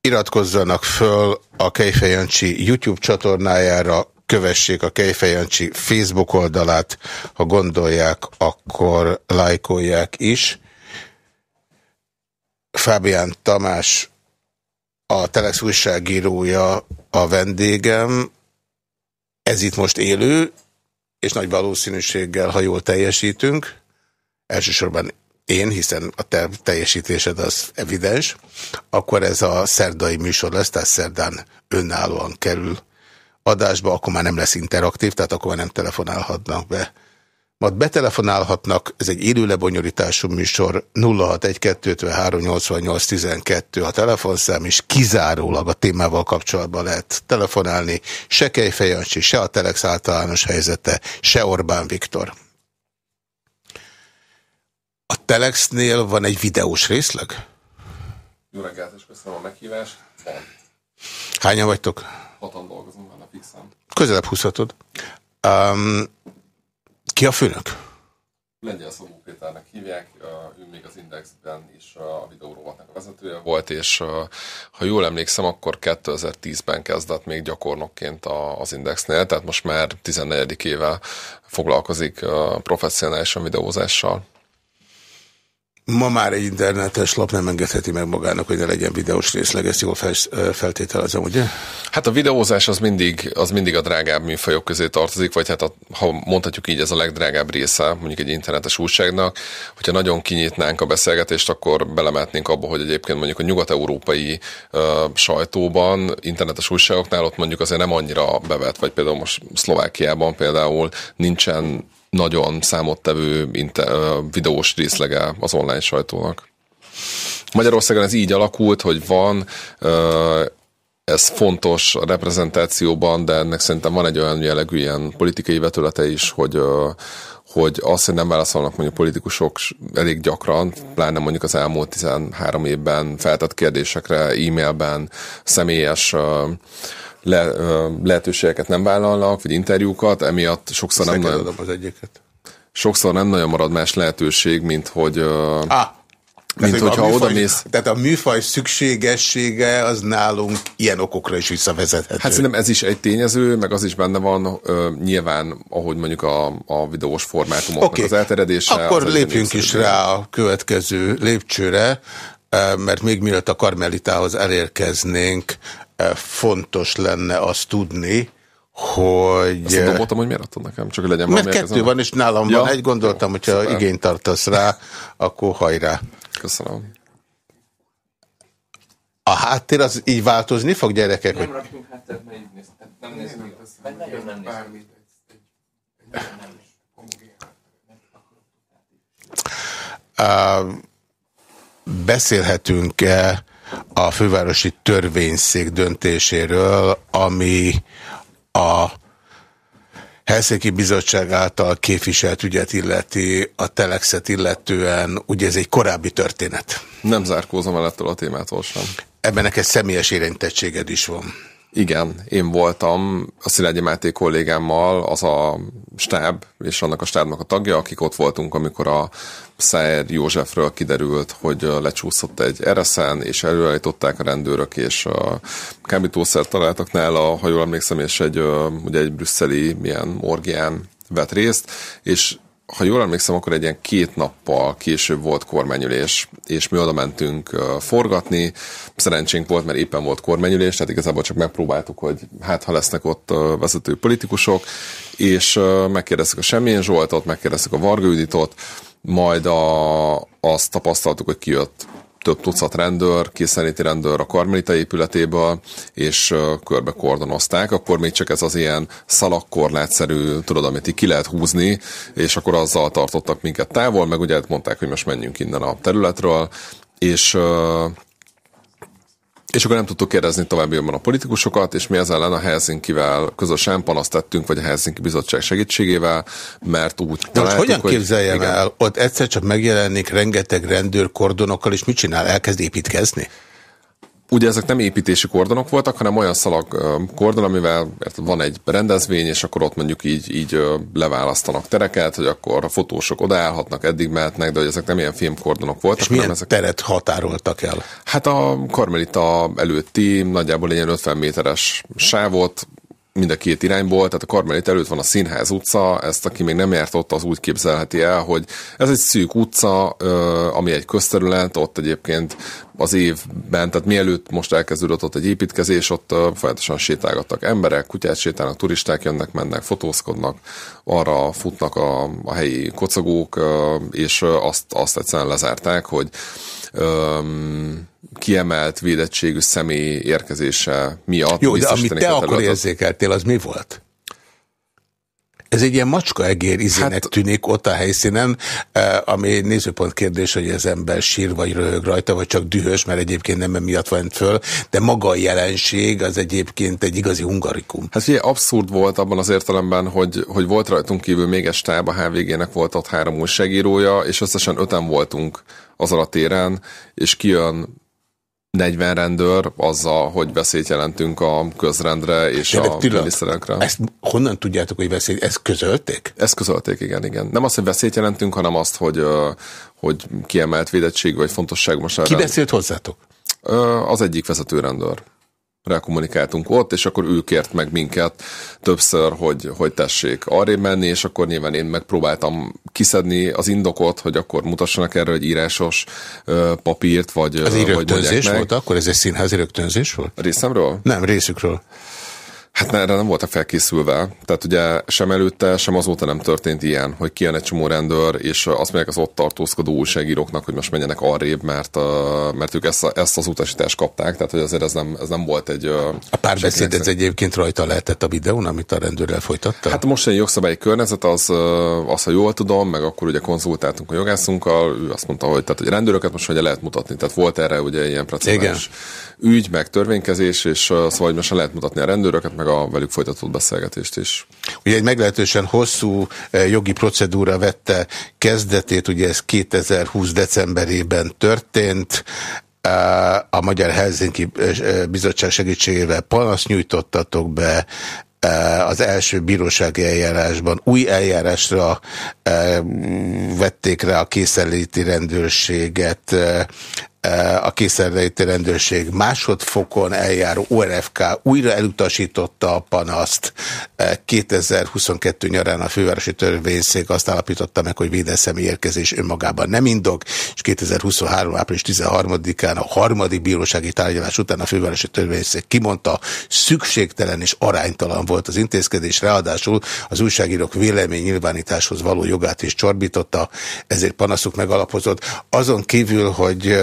iratkozzanak föl a Kejfejancsi YouTube csatornájára, kövessék a Kejfejancsi Facebook oldalát, ha gondolják, akkor lájkolják is. Fábián Tamás, a Telex újságírója a vendégem, ez itt most élő, és nagy valószínűséggel, ha jól teljesítünk, elsősorban én, hiszen a te teljesítésed az evidens, akkor ez a szerdai műsor lesz, tehát szerdán önállóan kerül adásba, akkor már nem lesz interaktív, tehát akkor már nem telefonálhatnak be. Majd betelefonálhatnak, ez egy élő lebonyolítású műsor 061-253-88-12 a telefonszám, és kizárólag a témával kapcsolatban lehet telefonálni, se Kejfejancsi, se a Telex általános helyzete, se Orbán Viktor. A Telexnél van egy videós részleg? Jó reggelt, és köszönöm a meghívást. Van. Hányan vagytok? Hatan dolgozunk benne fixen. Közelebb húzhatod. Um, ki a főnök? Lengyel Szomó Péternek hívják, ő még az Indexben is a videórovatnak a vezetője volt, és ha jól emlékszem, akkor 2010-ben kezdett még gyakornokként az Indexnél, tehát most már 14. éve foglalkozik professzionálisan videózással. Ma már egy internetes lap nem engedheti meg magának, hogy ne legyen videós részleg, ezt jól fel, feltételezem, ugye? Hát a videózás az mindig, az mindig a drágább műfajok közé tartozik, vagy hát a, ha mondhatjuk így, ez a legdrágább része mondjuk egy internetes újságnak. Hogyha nagyon kinyitnánk a beszélgetést, akkor belemetnénk abba, hogy egyébként mondjuk a nyugat-európai sajtóban, internetes újságoknál ott mondjuk azért nem annyira bevet, vagy például most Szlovákiában például nincsen nagyon számottevő videós részlege az online sajtónak. Magyarországon ez így alakult, hogy van ez fontos a reprezentációban, de ennek szerintem van egy olyan jellegű ilyen politikai vetülete is, hogy hogy azt, hogy nem válaszolnak mondjuk politikusok elég gyakran, pláne mondjuk az elmúlt 13 évben feltett kérdésekre, e-mailben, személyes le, lehetőségeket nem vállalnak, vagy interjúkat, emiatt sokszor nem nagyon... az egyiket. Sokszor nem nagyon marad más lehetőség, mint hogy... Ah, mint tehát, hogyha oda mész... Tehát a műfaj szükségessége az nálunk ilyen okokra is visszavezethető. Hát szerintem ez is egy tényező, meg az is benne van uh, nyilván, ahogy mondjuk a, a videós formátumoknak okay. az elterjedése. Akkor lépjünk is rá a következő lépcsőre, mert még mielőtt a karmelitához elérkeznénk, fontos lenne azt tudni, hogy... Azt dobottam, hogy miért adtad nekem? Csak hogy legyen Mert kettő van, és nálam ja. van egy, gondoltam, hogyha Szuper. igényt tartasz rá, akkor hajrá. Köszönöm. A háttér az így változni fog, gyerekek? Nem raktunk hátteret, mert így néz, nem nézünk. Nagyon nem nézünk. Uh, beszélhetünk-e a fővárosi törvényszék döntéséről, ami a Helsinki Bizottság által képviselt ügyet illeti, a Telexet illetően, ugye ez egy korábbi történet. Nem zárkózom el ettől a témától sem. Ebben neked személyes érintettséged is van. Igen, én voltam a Szilágyi Máté kollégámmal, az a stáb és annak a stábnak a tagja, akik ott voltunk, amikor a Szájer Józsefről kiderült, hogy lecsúszott egy ereszen, és előállították a rendőrök, és a kábítószer találtak nála, ha jól emlékszem, és egy, ugye egy brüsszeli milyen orgián vett részt, és ha jól emlékszem, akkor egy ilyen két nappal később volt kormányülés, és mi oda mentünk forgatni. Szerencsénk volt, mert éppen volt kormányülés, tehát igazából csak megpróbáltuk, hogy hát ha lesznek ott vezető politikusok, és megkérdeztük a Semmilyen Zsoltot, megkérdeztük a Varga Juditot, majd a, azt tapasztaltuk, hogy kijött több tucat rendőr, készenléti rendőr a Karmelita épületéből, és körbe kordonozták, akkor még csak ez az ilyen szalakkorlátszerű, tudod, amit így ki lehet húzni, és akkor azzal tartottak minket távol, meg ugye mondták, hogy most menjünk innen a területről, és és akkor nem tudtuk kérdezni továbbiakban a politikusokat, és mi ezzel ellen a Helsinki-vel közösen panaszt tettünk, vagy a Helsinki Bizottság segítségével, mert úgy De most hogyan hogy, képzeljem igen. el, ott egyszer csak megjelenik rengeteg rendőr kordonokkal, és mit csinál? Elkezd építkezni? Ugye ezek nem építési kordonok voltak, hanem olyan szalag kordon, amivel van egy rendezvény, és akkor ott mondjuk így, így leválasztanak tereket, hogy akkor a fotósok odaállhatnak, eddig mehetnek, de hogy ezek nem ilyen filmkordonok voltak. És milyen ezek... teret határoltak el? Hát a Karmelita előtti nagyjából ilyen 50 méteres sávot, mind a két irányból, tehát a Karmelit előtt van a Színház utca, ezt aki még nem járt ott, az úgy képzelheti el, hogy ez egy szűk utca, ami egy közterület, ott egyébként az évben, tehát mielőtt most elkezdődött ott egy építkezés, ott folyamatosan sétálgattak emberek, kutyát sétálnak, turisták jönnek, mennek, fotózkodnak, arra futnak a, a helyi kocagók, és azt, azt egyszerűen lezárták, hogy um, kiemelt védettségű személy érkezése miatt. Jó, de amit te akkor érzékeltél, az mi volt? Ez egy ilyen macska egér izének hát, tűnik ott a helyszínen, ami nézőpont kérdés, hogy az ember sír vagy röhög rajta, vagy csak dühös, mert egyébként nem miatt van föl, de maga a jelenség az egyébként egy igazi hungarikum. Hát ugye abszurd volt abban az értelemben, hogy, hogy volt rajtunk kívül még egy stáb, a HVG-nek volt ott három újságírója, és összesen öten voltunk azon a téren, és kijön 40 rendőr azzal, hogy veszélyt jelentünk a közrendre és De a miniszterekre. Ezt honnan tudjátok, hogy veszélyt? Ezt közölték? Ezt közölték, igen, igen. Nem azt, hogy veszélyt jelentünk, hanem azt, hogy, hogy kiemelt védettség vagy fontosság most Ki beszélt hozzátok? Az egyik vezető rendőr kommunikáltunk ott, és akkor ő kért meg minket többször, hogy, hogy tessék arrébb menni, és akkor nyilván én megpróbáltam kiszedni az indokot, hogy akkor mutassanak erre egy írásos uh, papírt, vagy Az írögtönzés volt akkor? Ez egy színházi írögtönzés volt? Részemről? Nem, részükről. Hát erre nem voltak felkészülve. Tehát ugye sem előtte, sem azóta nem történt ilyen, hogy kijön egy csomó rendőr, és azt mondják az ott tartózkodó újságíróknak, hogy most menjenek arrébb, mert, mert ők ezt, ezt az utasítást kapták, tehát hogy azért ez nem, ez nem volt egy... A párbeszéd ez egyébként rajta lehetett a videón, amit a rendőrrel folytatta? Hát most egy jogszabályi környezet, az, az, ha jól tudom, meg akkor ugye konzultáltunk a jogászunkkal, ő azt mondta, hogy, tehát, hogy rendőröket most hogy lehet mutatni. Tehát volt erre ugye ilyen precedens ügy, meg törvénykezés, és szóval most lehet mutatni a rendőröket, meg a velük folytatott beszélgetést is. Ugye egy meglehetősen hosszú jogi procedúra vette kezdetét, ugye ez 2020 decemberében történt, a Magyar Helsinki Bizottság segítségével panaszt nyújtottatok be, az első bírósági eljárásban új eljárásra vették rá a készenléti rendőrséget a készenléti rendőrség másodfokon eljáró ORFK újra elutasította a panaszt. 2022 nyarán a fővárosi törvényszék azt állapította meg, hogy védelszemi érkezés önmagában nem indok, és 2023. április 13-án a harmadik bírósági tárgyalás után a fővárosi törvényszék kimondta, szükségtelen és aránytalan volt az intézkedés, ráadásul az újságírók vélemény nyilvánításhoz való jogát is csorbította, ezért panaszuk megalapozott. Azon kívül, hogy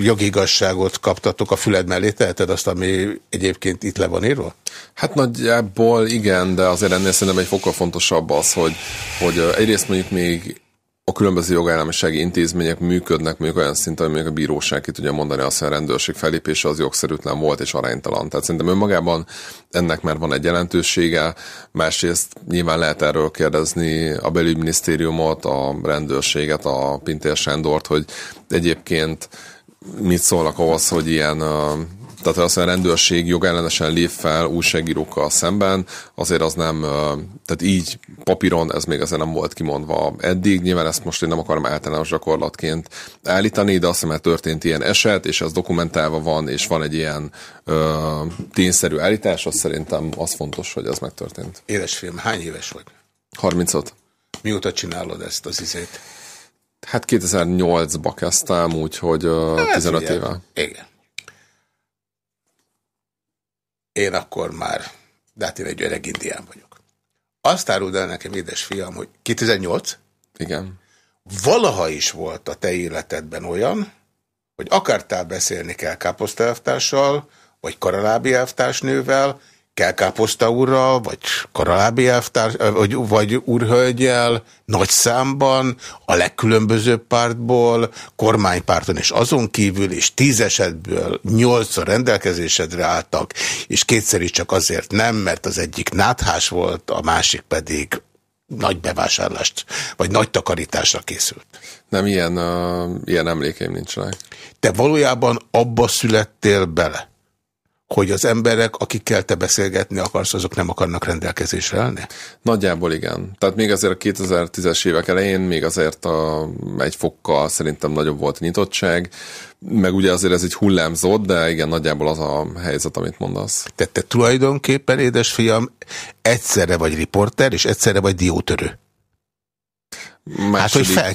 jogigazságot kaptatok a füled mellé, teheted azt, ami egyébként itt le van írva? Hát nagyjából igen, de azért ennél szerintem egy fokkal fontosabb az, hogy, hogy egyrészt mondjuk még a különböző jogállamisági intézmények működnek mondjuk olyan szinten, hogy mondjuk a bíróság ki tudja mondani azt, hogy a rendőrség felépése az jogszerűtlen volt és aránytalan. Tehát szerintem önmagában ennek már van egy jelentősége. Másrészt nyilván lehet erről kérdezni a belügyminisztériumot, a rendőrséget, a Pintér Sándort, hogy egyébként mit szólnak ahhoz, hogy ilyen tehát az a rendőrség jogellenesen lép fel újságírókkal szemben, azért az nem, tehát így papíron ez még azért nem volt kimondva eddig, nyilván ezt most én nem akarom általános gyakorlatként állítani, de azt hiszem, hogy történt ilyen eset, és ez dokumentálva van, és van egy ilyen ö, tényszerű állítás, az szerintem az fontos, hogy ez megtörtént. Édesfilm, hány éves vagy? 35. Mióta csinálod ezt az izét? Hát 2008-ba kezdtem, úgyhogy hát, 15 ugye, éve. Igen. Én akkor már, de hát én egy öreg indián vagyok. Azt áruld el nekem, édes fiam, hogy 2008? Igen. Valaha is volt a te életedben olyan, hogy akartál beszélni kell káposztaelvtárssal, vagy karalábi elvtársnővel, Kelkáposzta úrral, vagy Karalábi elvtárs, vagy, vagy úrhölgyel, nagy számban, a legkülönbözőbb pártból, kormánypárton és azon kívül, és tíz esetből nyolcszor rendelkezésedre álltak, és kétszer is csak azért nem, mert az egyik náthás volt, a másik pedig nagy bevásárlást, vagy nagy takarításra készült. Nem, ilyen, uh, ilyen emlékeim nincsenek. Te valójában abba születtél bele, hogy az emberek, akikkel te beszélgetni akarsz, azok nem akarnak rendelkezésre állni? Nagyjából igen. Tehát még azért a 2010-es évek elején még azért a, egy fokkal szerintem nagyobb volt a nyitottság, meg ugye azért ez egy hullámzott, de igen, nagyjából az a helyzet, amit mondasz. Tehát te tulajdonképpen, édesfiam, egyszerre vagy riporter, és egyszerre vagy diótörő. Második... Hát, hogy fel,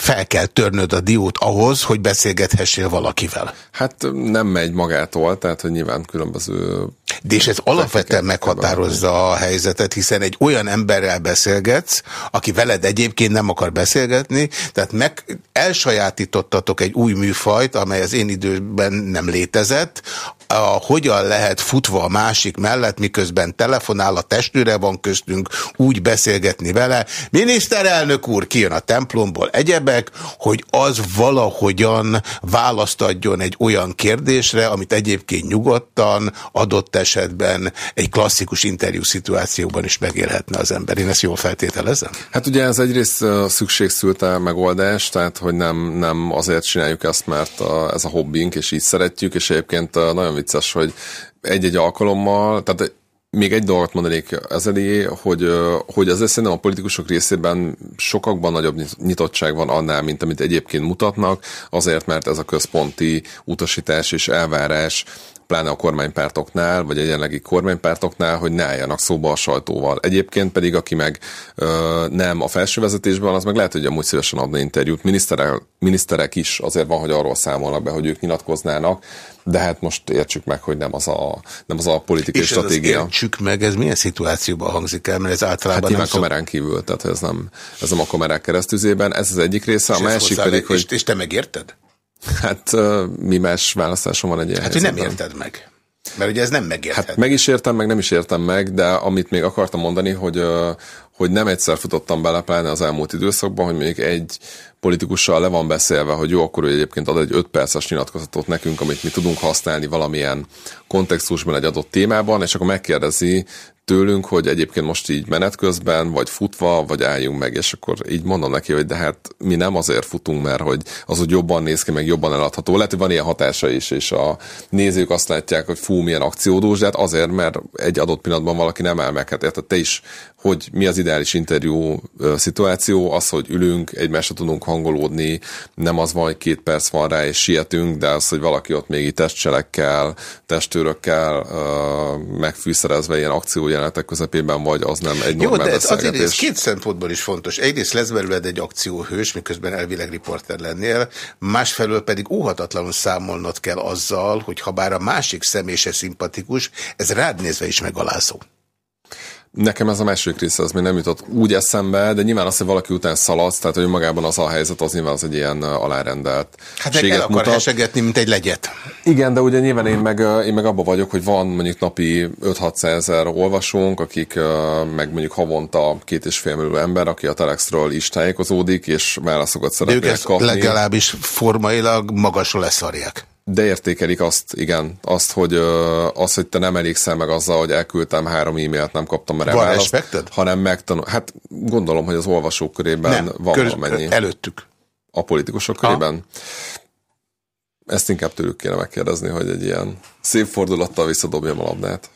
fel kell törnöd a diót ahhoz, hogy beszélgethessél valakivel. Hát nem megy magától, tehát hogy nyilván különböző... De és ez alapvetően meghatározza a helyzetet, hiszen egy olyan emberrel beszélgetsz, aki veled egyébként nem akar beszélgetni, tehát meg elsajátítottatok egy új műfajt, amely az én időben nem létezett, a, hogyan lehet futva a másik mellett, miközben telefonál, a testőre van köztünk, úgy beszélgetni vele. Miniszterelnök úr, kijön a templomból egyebek, hogy az valahogyan választ adjon egy olyan kérdésre, amit egyébként nyugodtan, adott esetben egy klasszikus interjú szituációban is megélhetne az ember. Én ezt jól feltételezem? Hát ugye ez egyrészt szükségszülte megoldás, tehát hogy nem, nem azért csináljuk ezt, mert a, ez a hobbink, és így szeretjük, és egyébként nagyon vicces, hogy egy-egy alkalommal, tehát még egy dolgot mondanék ezelé, hogy, hogy azért szerintem a politikusok részében sokakban nagyobb nyitottság van annál, mint amit egyébként mutatnak, azért, mert ez a központi utasítás és elvárás pláne a kormánypártoknál, vagy a jelenlegi kormánypártoknál, hogy ne álljanak szóba a sajtóval. Egyébként pedig, aki meg ö, nem a felső vezetésben, az meg lehet, hogy amúgy szívesen adna interjút. Miniszterek, miniszterek is azért van, hogy arról számolnak be, hogy ők nyilatkoznának, de hát most értsük meg, hogy nem az a, nem az a politikai és stratégia. És értsük meg, ez milyen szituációban hangzik el, mert ez általában hát nem kamerán kívül, tehát ez nem, ez nem a kamerák keresztüzében, ez az egyik része, a másik pedig, hogy... És te megérted? Hát mi más választásom van egy ilyen Hát, hogy nem érted meg. Mert ugye ez nem megérted. Hát meg is értem, meg nem is értem meg, de amit még akartam mondani, hogy, hogy nem egyszer futottam bele, pláne az elmúlt időszakban, hogy még egy politikussal le van beszélve, hogy jó, akkor ő egyébként ad egy 5 perces nyilatkozatot nekünk, amit mi tudunk használni valamilyen kontextusban egy adott témában, és akkor megkérdezi tőlünk, hogy egyébként most így menet közben, vagy futva, vagy álljunk meg, és akkor így mondom neki, hogy de hát mi nem azért futunk, mert hogy az úgy jobban néz ki, meg jobban eladható. Lehet, hogy van ilyen hatása is, és a nézők azt látják, hogy fú, milyen akciódós, de hát azért, mert egy adott pillanatban valaki nem áll meg. Hát érted, te is, hogy mi az ideális interjú szituáció, az, hogy ülünk, egymásra tudunk hangolódni, nem az van, hogy két perc van rá, és sietünk, de az, hogy valaki ott még testcselekkel, testőrökkel megfűszerezve ilyen akciójel jelenetek közepében vagy, az nem egy Jó, de ez azért ez két szempontból is fontos. Egyrészt lesz belőled egy akcióhős, miközben elvileg riporter lennél, másfelől pedig óhatatlanul számolnod kell azzal, hogy ha bár a másik személyse szimpatikus, ez rád nézve is megalázó. Nekem ez a második része, az még nem jutott úgy eszembe, de nyilván az, hogy valaki után szaladsz, tehát hogy magában az a helyzet, az nyilván az egy ilyen alárendelt. Hát meg el akar mutat. hesegetni, mint egy legyet. Igen, de ugye nyilván én meg, én meg abban vagyok, hogy van mondjuk napi 5-600 ezer olvasónk, akik meg mondjuk havonta két és fél millió ember, aki a Telexről is tájékozódik, és válaszokat szeretnék kapni. legalábbis formailag magasra leszarják. De értékelik azt, igen, azt, hogy, az, hogy te nem elégszel meg azzal, hogy elküldtem három e-mailt, nem kaptam erre választ, hanem megtanul. Hát gondolom, hogy az olvasók körében nem, van köz, valamennyi. Előttük. A politikusok ha. körében? Ezt inkább tőlük kéne megkérdezni, hogy egy ilyen szép fordulattal visszadobjam a labdát.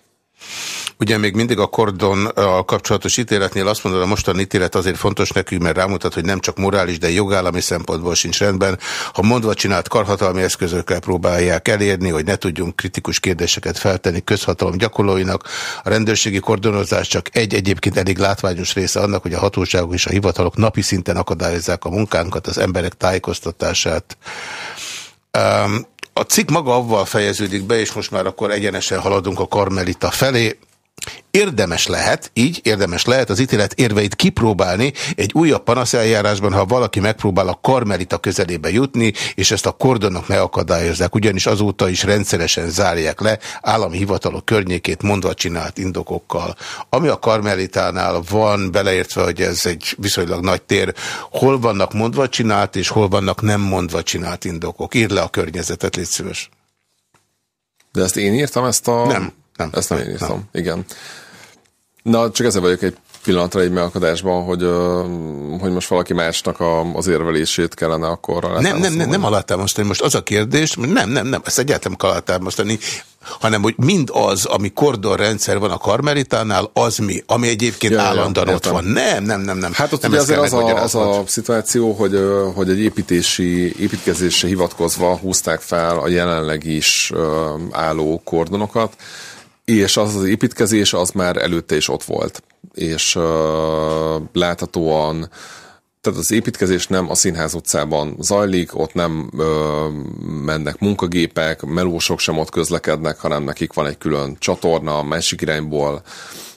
Ugye még mindig a kordon a kapcsolatos ítéletnél azt mondod, a mostani ítélet azért fontos nekünk, mert rámutat, hogy nem csak morális, de jogállami szempontból sincs rendben. Ha mondva csinált karhatalmi eszközökkel próbálják elérni, hogy ne tudjunk kritikus kérdéseket feltenni közhatalom gyakorlóinak, a rendőrségi kordonozás csak egy egyébként elég látványos része annak, hogy a hatóságok és a hivatalok napi szinten akadályozzák a munkánkat, az emberek tájékoztatását. Um, a cikk maga avval fejeződik be, és most már akkor egyenesen haladunk a Karmelita felé. Érdemes lehet, így érdemes lehet az ítélet érveit kipróbálni egy újabb panaszeljárásban, ha valaki megpróbál a karmelita közelébe jutni, és ezt a kordonok megakadályozzák, ugyanis azóta is rendszeresen zárják le állami hivatalok környékét mondva csinált indokokkal. Ami a karmelitánál van, beleértve, hogy ez egy viszonylag nagy tér, hol vannak mondva csinált, és hol vannak nem mondva csinált indokok. Írd le a környezetet, légy szíves. De ezt én írtam, ezt a... Nem. Nem. Ezt nem én írtam, nem. igen. Na, csak ezzel vagyok egy pillanatra egy megakadásban, hogy, hogy most valaki másnak a, az érvelését kellene akkor Nem, nem, nem, nem alátámasztani. Most az a kérdés, nem, nem, nem, ezt egyáltalán kell alátámasztani, hanem hogy mind az, ami kordonrendszer van a karmelitánál, az mi, ami egyébként ja, állandóan ja, ott van. Nem, nem, nem, nem. Hát ott nem ugye azért az a, az a szituáció, hogy, hogy egy építési, építkezésre hivatkozva húzták fel a jelenleg is álló kordonokat, és az az építkezés az már előtte is ott volt. És uh, láthatóan tehát az építkezés nem a Színház utcában zajlik, ott nem ö, mennek munkagépek, melósok sem ott közlekednek, hanem nekik van egy külön csatorna, másik irányból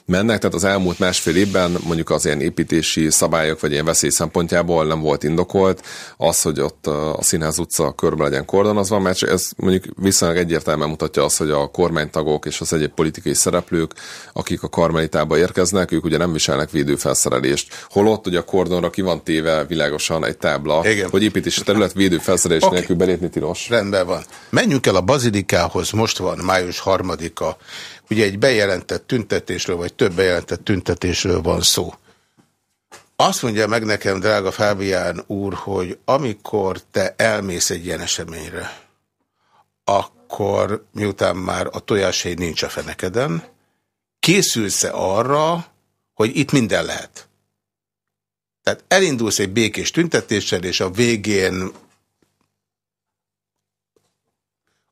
mennek, tehát az elmúlt másfél évben mondjuk az ilyen építési szabályok vagy ilyen veszély szempontjából nem volt indokolt az, hogy ott a Színház utca körbe legyen kordonozva, mert ez mondjuk viszonylag egyértelműen mutatja azt, hogy a kormánytagok és az egyéb politikai szereplők, akik a karmelitába érkeznek, ők ugye nem viselnek védőfelszerelést. Holott ugye a kordonra ki van téve világosan egy tábla, Igen. hogy építési terület védőfelszerelés okay. nélkül belépni tilos. Rendben van. Menjünk el a bazilikához, most van május harmadika. Ugye egy bejelentett tüntetésről, vagy több bejelentett tüntetésről van szó. Azt mondja meg nekem, drága Fábián úr, hogy amikor te elmész egy ilyen eseményre, akkor miután már a tojáshegy nincs a fenekeden, készülsz-e arra, hogy itt minden lehet? Tehát elindulsz egy békés tüntetéssel, és a végén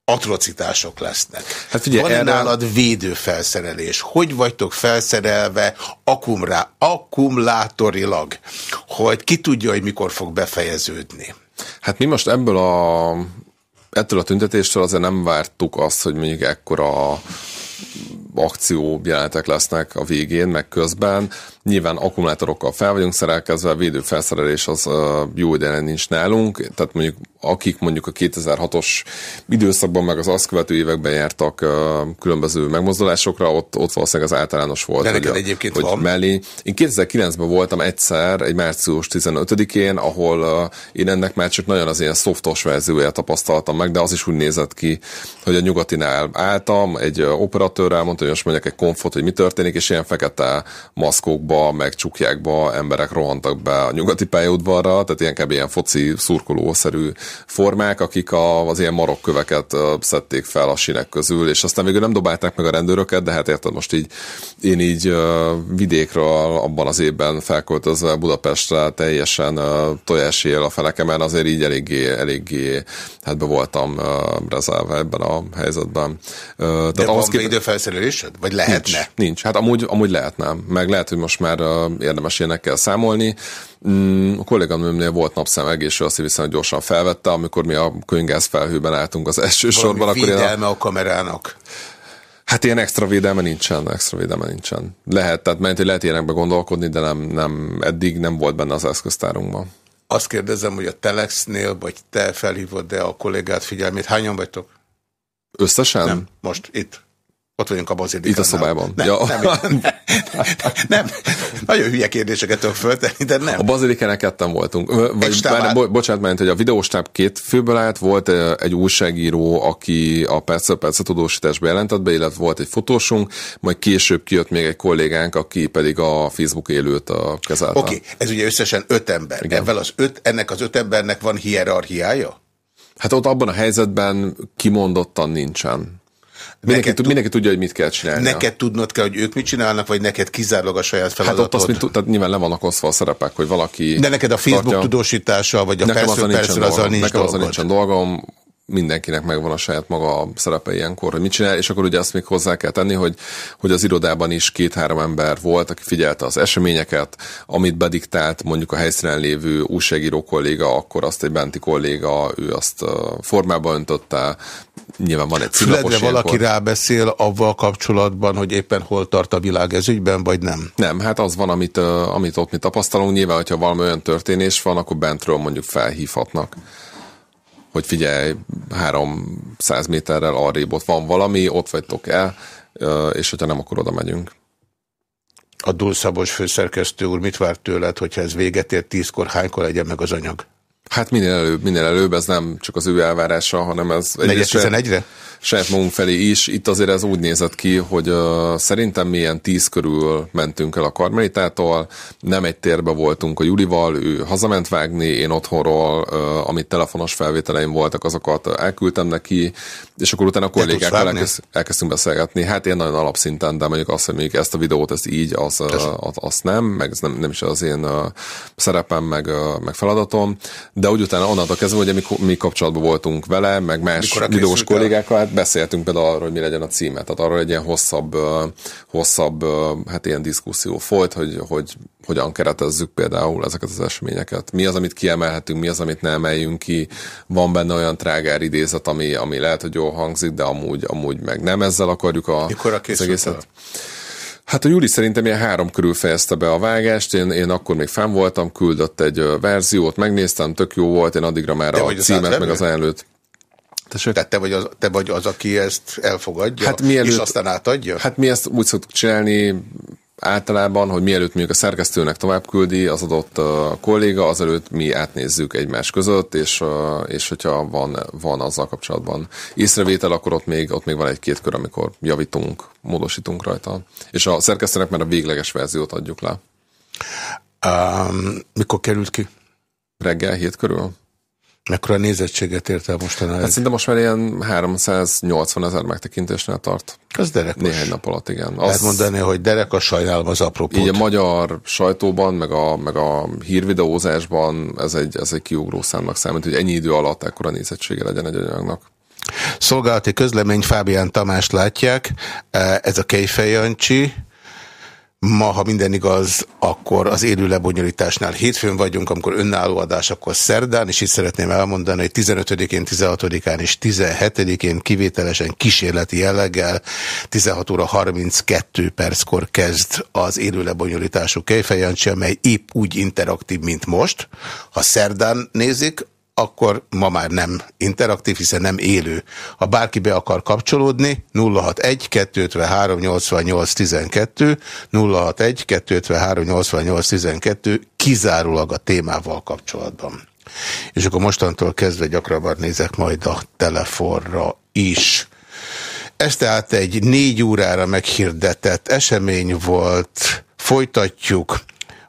atrocitások lesznek. Hát figyelj, Van-e erre... nálad védőfelszerelés? Hogy vagytok felszerelve akumrá, akkumulátorilag? Hogy ki tudja, hogy mikor fog befejeződni? Hát mi most ebből a ettől a tüntetéstől azért nem vártuk azt, hogy mondjuk ekkora akció jelenetek lesznek a végén, meg közben. Nyilván akkumulátorokkal fel vagyunk szerelkezve, a védőfelszerelés az jó ideje nincs nálunk, tehát mondjuk akik mondjuk a 2006-os időszakban, meg az azt követő években jártak különböző megmozdulásokra, ott, ott valószínűleg az általános volt. De neked egyébként hogy van. Mellé. Én 2009-ben voltam egyszer, egy március 15-én, ahol én ennek már csak nagyon az ilyen szoftos verzióját tapasztaltam meg, de az is úgy nézett ki, hogy a nyugatinál álltam, egy operatőrrel mondta, hogy most mondják egy konfot, hogy mi történik, és ilyen fekete maszkokba, meg csukjákba emberek rohantak be a nyugati pályaudvarra, tehát ilyen kb. ilyen foci szurkolószerű formák, akik a, az ilyen marokköveket szedték fel a sinek közül, és aztán végül nem dobálták meg a rendőröket, de hát érted, most így én így vidékről abban az évben felköltözve Budapestre teljesen tojásél a felekemen, azért így eléggé, eléggé hát be voltam rezálva ebben a helyzetben. Tehát de van kép... védőfelszerelésed? Vagy lehetne? Nincs, nincs. Hát amúgy, amúgy lehetne. Meg lehet, hogy most már érdemes ilyenekkel számolni. Mm, a kolléganőmnél volt napszemeg, és azt viszonylag gyorsan felvette, amikor mi a könygáz felhőben álltunk az első Valami sorban. Akkor védelme a... a kamerának. Hát ilyen extra védelme nincsen, extra védelme nincsen. Lehet, tehát mert hogy lehet ilyenekbe gondolkodni, de nem, nem, eddig nem volt benne az eszköztárunkban. Azt kérdezem, hogy a Telexnél, vagy te felhívod-e a kollégát figyelmét, hányan vagytok? Összesen? Nem, most itt. Ott vagyunk a bazilikánál. Itt a szobában. Nem, ja. nem, nem, nem, nagyon hülye kérdéseket tudok föltenni, de nem. A bazilikánál ketten voltunk. Vagy, bár, bo bocsánat, mert hogy a videóstáb két főből állt, volt egy újságíró, aki a perc perc tudósításba jelentett be, illetve volt egy fotósunk, majd később kijött még egy kollégánk, aki pedig a Facebook élőt kezelte. Oké, okay. ez ugye összesen öt ember. Igen. Ezzel az öt, ennek az öt embernek van hierarchiája? Hát ott abban a helyzetben kimondottan nincsen. Mindenki, tud, mindenki tudja, hogy mit kell csinálni. Neked tudnod kell, hogy ők mit csinálnak, vagy neked kizárólag a saját feladatod? Hát ott azt, mint, tehát nyilván le vannak osztva a szerepek, hogy valaki... De neked a Facebook tartja, tudósítása, vagy a persze persze azzal nincs Nekem azzal nincsen dolgom, mindenkinek megvan a saját maga szerepe ilyenkor, hogy mit csinál, és akkor ugye azt még hozzá kell tenni, hogy, hogy az irodában is két-három ember volt, aki figyelte az eseményeket, amit bediktált mondjuk a helyszínen lévő újságíró kolléga, akkor azt egy benti kolléga, ő azt formába öntötte, nyilván van egy Füledre valaki rábeszél avval kapcsolatban, hogy éppen hol tart a világ ez ügyben, vagy nem? Nem, hát az van, amit, amit ott mi tapasztalunk. Nyilván, hogyha valami olyan történés van, akkor bentről mondjuk felhívhatnak hogy figyelj, 300 méterrel arrébb ott van valami, ott vagytok el, és hogyha nem, akkor oda megyünk. A Dulszabos főszerkesztő úr mit vár tőled, hogyha ez véget ér tízkor, hánykor legyen meg az anyag? Hát minél előbb, minél előbb, ez nem csak az ő elvárása, hanem ez... 411-re? Saját magunk felé is. Itt azért ez úgy nézett ki, hogy uh, szerintem mi ilyen tíz körül mentünk el a Karmelitától, nem egy térbe voltunk a Julival, ő hazament vágni, én otthonról, uh, amit telefonos felvételeim voltak, azokat elküldtem neki, és akkor utána a kollégákkal elkezd, elkezdtünk beszélgetni. Hát én nagyon alapszinten, de mondjuk azt, hogy mondjuk ezt a videót, ez így, az, az, az nem, meg ez nem, nem is az én uh, szerepem, meg, uh, meg feladatom, de úgy utána onnantól kezdve, hogy mi, mi kapcsolatban voltunk vele, meg más videós kollégákkal, hát beszéltünk például arról, hogy mi legyen a címe, tehát arról egy ilyen hosszabb, hosszabb hát ilyen diszkuszió folyt, hogy, hogy hogyan keretezzük például ezeket az eseményeket. Mi az, amit kiemelhetünk, mi az, amit nem emeljünk ki. Van benne olyan trágár idézet, ami, ami lehet, hogy jól hangzik, de amúgy, amúgy meg nem ezzel akarjuk a, az egészet. Hát a Júli szerintem ilyen három körül fejezte be a vágást, én, én akkor még fenn voltam, küldött egy verziót, megnéztem, tök jó volt, én addigra már De a címet, az meg az előtt. Tehát te vagy, az, te vagy az, aki ezt elfogadja, hát mielőtt, és aztán átadja? Hát mi ezt úgy szoktuk csinálni, általában, hogy mielőtt mondjuk a szerkesztőnek tovább küldi az adott uh, kolléga, azelőtt mi átnézzük egymás között, és, és hogyha van, van azzal kapcsolatban észrevétel, akkor ott még, ott még van egy-két kör, amikor javítunk, módosítunk rajta. És a szerkesztőnek már a végleges verziót adjuk le. Um, mikor került ki? Reggel, hét körül. Mekkora nézettséget ért el mostanáig? Hát szinte most már ilyen 380 ezer megtekintésnél tart. Az derekos. Néhány nap alatt, igen. Az... Lehet mondani, hogy derekas, sajnálom az apropót. Így a magyar sajtóban, meg a, meg a hírvideózásban ez egy, ez egy kiugró számnak számít, hogy ennyi idő alatt ekkora nézettsége legyen egy anyagnak. Szolgálati közlemény Fábián Tamást látják, ez a Kejfej Jancsi, Ma, ha minden igaz, akkor az élő lebonyolításnál hétfőn vagyunk, amikor önálló adás, akkor szerdán, és itt szeretném elmondani, hogy 15-én, 16-án és 17-én kivételesen kísérleti jelleggel 16 óra 32 perckor kezd az élő lebonyolítású Kejfejancsi, amely épp úgy interaktív, mint most. Ha szerdán nézik, akkor ma már nem interaktív, hiszen nem élő. Ha bárki be akar kapcsolódni, 061 253 88 12, 061 253 88 12, kizárólag a témával kapcsolatban. És akkor mostantól kezdve gyakrabban nézek majd a telefonra is. Ez tehát egy négy órára meghirdetett esemény volt, folytatjuk.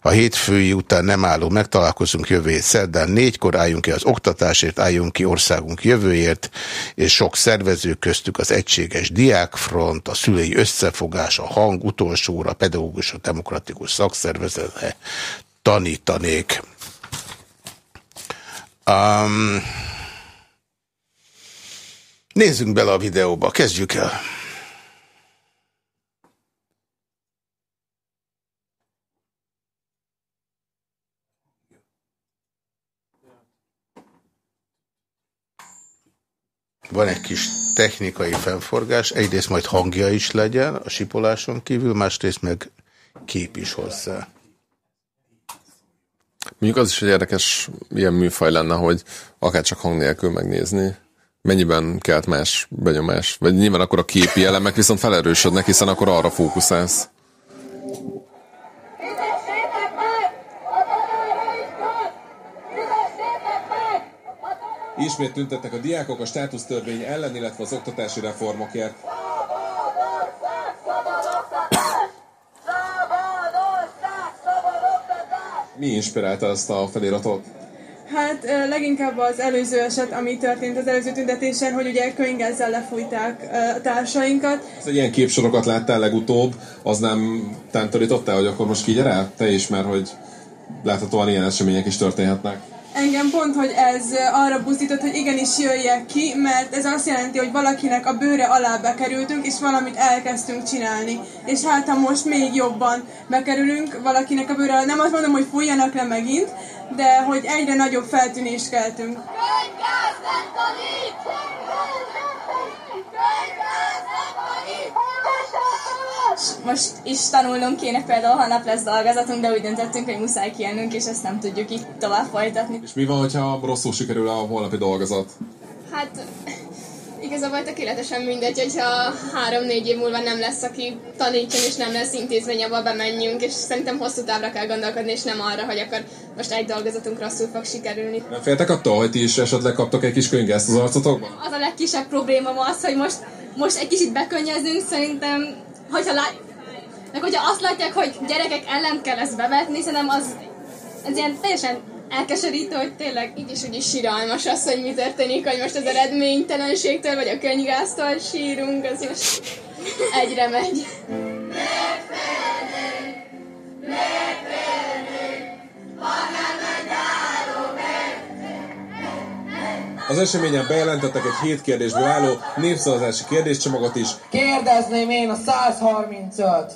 A hétfői után nem álló megtalálkozunk jövő hét szerdán négykor, álljunk ki az oktatásért, álljunk ki országunk jövőért, és sok szervező köztük az Egységes Diákfront, a Szülei Összefogás, a Hang utolsóra, Pedagógus a Demokratikus Szakszervezete tanítanék. Um, nézzünk bele a videóba, kezdjük el. Van egy kis technikai fennforgás, egyrészt majd hangja is legyen a sipoláson kívül, másrészt meg kép is hozzá. Mondjuk az is egy érdekes ilyen műfaj lenne, hogy akár csak hang nélkül megnézni. Mennyiben kelt más benyomás? Vagy nyilván akkor a képi elemek viszont felerősödnek, hiszen akkor arra fókuszálsz. Ismét tüntettek a diákok a státusztörvény ellen, illetve az oktatási reformokért. Mi inspirálta ezt a feliratot? Hát leginkább az előző eset, ami történt az előző tüntetésen, hogy ugye könyvgezzel lefújták a társainkat. Ez egy ilyen képsorokat láttál legutóbb, az nem tántorítottál, hogy akkor most kigyere? Te is, mert hogy láthatóan ilyen események is történhetnek engem pont, hogy ez arra buzdított, hogy igenis jöjjek ki, mert ez azt jelenti, hogy valakinek a bőre alá bekerültünk, és valamit elkezdtünk csinálni. És hát ha most még jobban bekerülünk valakinek a bőre alá, nem azt mondom, hogy fújjanak le megint, de hogy egyre nagyobb feltűnést keltünk. Most is tanulnunk kéne például, ha nap lesz dolgozatunk, de úgy döntöttünk, hogy muszáj kijelnünk, és ezt nem tudjuk itt tovább folytatni. És mi van, hogyha rosszul sikerül a holnapi dolgozat? Hát Igazából tökéletesen mindegy, hogyha három-négy év múlva nem lesz, aki tanítson, és nem lesz intézmény, ahol bemenjünk, és szerintem hosszú távra kell gondolkodni, és nem arra, hogy akkor most egy dolgozatunk rosszul fog sikerülni. Nem féltek attól, hogy ti is esetleg kaptok egy kis könyveszt az arcotokban? Az a legkisebb probléma az, hogy most, most egy kicsit bekönnyezünk, szerintem, hogyha lá... meg hogyha azt látják, hogy gyerekek ellen kell ezt bevetni, szerintem az ez ilyen teljesen elkeserítő, hogy tényleg így is úgy is síralmas az, hogy mi történik, hogy most az eredménytelenségtől vagy a könyvgáztól sírunk, az most egyre megy. Az eseményen bejelentettek egy hét kérdésből álló népszavazási kérdéscsomagot is. Kérdezném én a 135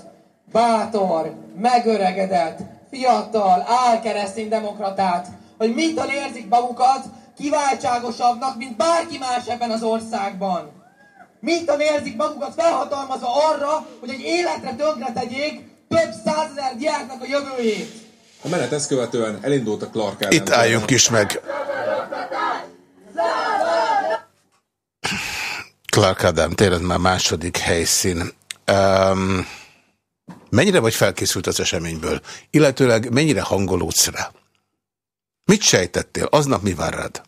bátor, megöregedett, fiatal, álkeresztény demokratát, hogy mitől érzik magukat kiváltságosabbnak, mint bárki más ebben az országban. Mitől érzik magukat felhatalmazva arra, hogy egy életre tönkre tegyék több százezer diáknak a jövőjét. A menet ezt követően elindult a Clark ellen. Itt álljunk is meg. Clark Adam, tényleg már második helyszín. Um, mennyire vagy felkészült az eseményből? Illetőleg mennyire hangolódsz rá? Mit sejtettél? Aznap mi vár rád?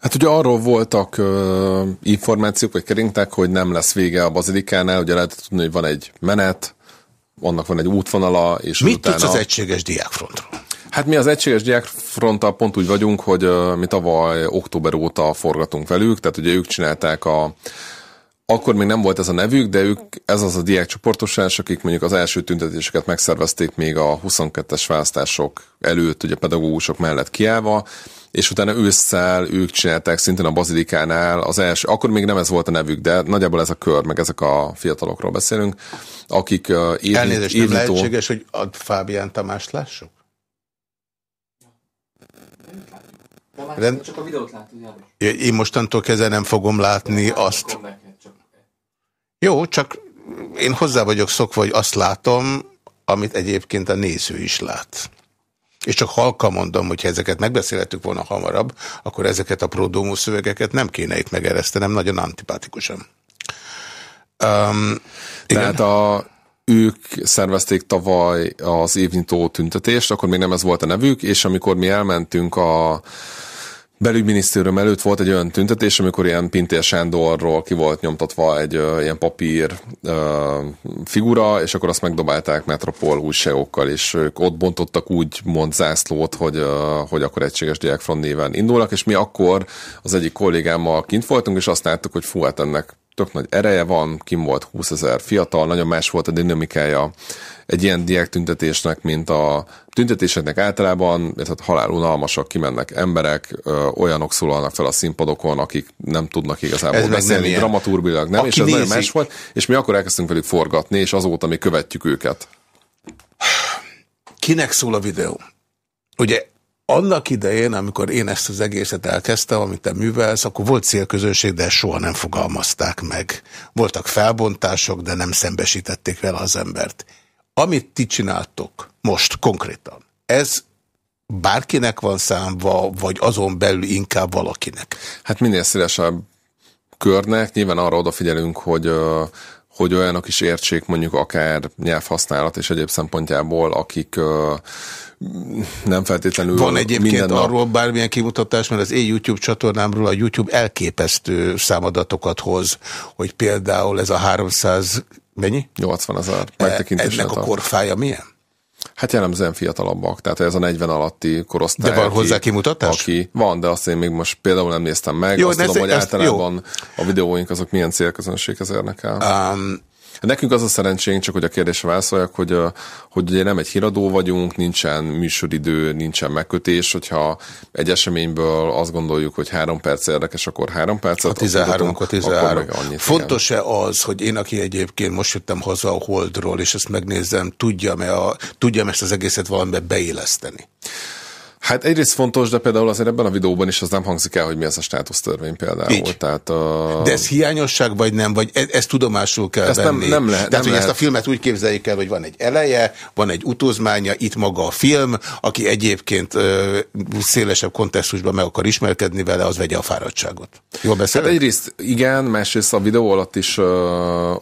Hát ugye arról voltak uh, információk, vagy keringtek, hogy nem lesz vége a bazilikánál, ugye lehet tudni, hogy van egy menet, annak van egy útvonala, és Mit utána... tudsz az egységes diákfrontról? Hát mi az egységes diákfronttal pont úgy vagyunk, hogy uh, mi tavaly október óta forgatunk velük, tehát ugye ők csinálták a akkor még nem volt ez a nevük, de ők, ez az a diákcsoportosás, akik mondjuk az első tüntetéseket megszervezték még a 22-es választások előtt, ugye pedagógusok mellett kiállva, és utána ősszel ők csinálták szintén a bazilikánál az első, akkor még nem ez volt a nevük, de nagyjából ez a kör, meg ezek a fiatalokról beszélünk, akik uh, évint, Elnézést, évintó... nem lehetséges, hogy a Fábián Tamást lássuk? Rend... Csak a videót látod, János. Én mostantól kezdve nem fogom látni nem azt. Jó, csak én hozzá vagyok szokva, hogy azt látom, amit egyébként a néző is lát. És csak halka mondom, hogy ha ezeket megbeszélhetük volna hamarabb, akkor ezeket a prodómú szövegeket nem kéne itt megeresztenem, nagyon antipátikusan. Um, Tehát a, ők szervezték tavaly az évnyitó tüntetést, akkor még nem ez volt a nevük, és amikor mi elmentünk a belügyminisztérium előtt volt egy olyan tüntetés, amikor ilyen Pintér Sándorról ki volt nyomtatva egy uh, ilyen papír uh, figura, és akkor azt megdobálták Metropol újságokkal, és ők ott bontottak úgy mond zászlót, hogy, uh, hogy akkor egységes diákfront néven indulnak, és mi akkor az egyik kollégámmal kint voltunk, és azt láttuk, hogy fú, hát ennek tök nagy ereje van, kim volt 20 ezer fiatal, nagyon más volt a dinamikája egy ilyen diák tüntetésnek, mint a tüntetéseknek általában, tehát halálunalmasak, kimennek emberek, ö, olyanok szólalnak fel a színpadokon, akik nem tudnak igazából ez beszélni, dramaturgilag nem, Aki és ez nézi... nagyon más volt, és mi akkor elkezdtünk velük forgatni, és azóta mi követjük őket. Kinek szól a videó? Ugye annak idején, amikor én ezt az egészet elkezdtem, amit te művelsz, akkor volt célközönség, de soha nem fogalmazták meg. Voltak felbontások, de nem szembesítették vele az embert. Amit ti csináltok most konkrétan, ez bárkinek van számva, vagy azon belül inkább valakinek? Hát minél szélesebb körnek, nyilván arra odafigyelünk, hogy hogy olyanok is értsék mondjuk akár nyelvhasználat és egyéb szempontjából, akik nem feltétlenül Van egyébként minden arról nap... bármilyen kimutatás, mert az én YouTube csatornámról a YouTube elképesztő számadatokat hoz, hogy például ez a 300, mennyi? 80 ezer megtekintés. Ennek a korfája milyen? Hát jellemzően fiatalabbak, tehát ez a 40 alatti korosztály. De van hozzá kimutatás? Aki, van, de azt én még most például nem néztem meg. Jó, azt tudom, hogy általában jó. a videóink azok milyen célközönséghez érnek el. Um, Nekünk az a szerencsénk, csak hogy a kérdésre válaszoljak, hogy, hogy ugye nem egy híradó vagyunk, nincsen műsoridő, nincsen megkötés, hogyha egy eseményből azt gondoljuk, hogy három perc érdekes, akkor három percet. A 13 akkor 13. Fontos-e az, hogy én, aki egyébként most jöttem haza a Holdról, és ezt megnézem, tudjam-e tudjam ezt az egészet valamiben beéleszteni? Hát egyrészt fontos, de például azért ebben a videóban is az nem hangzik el, hogy mi ez a státusztörvény például. Így. Tehát, uh... De ez hiányosság, vagy nem? Vagy e- ezt tudomásul kell Ezt nem- venni? nem lehet- Tehát, nem hogy lehet. ezt a filmet úgy képzeljük el, hogy van egy eleje, van egy utózmánya, itt maga a film, aki egyébként ö, szélesebb kontextusban meg akar ismerkedni vele, az vegye a fáradtságot. Jól Hát beszélek? egyrészt igen, másrészt a videó alatt is uh,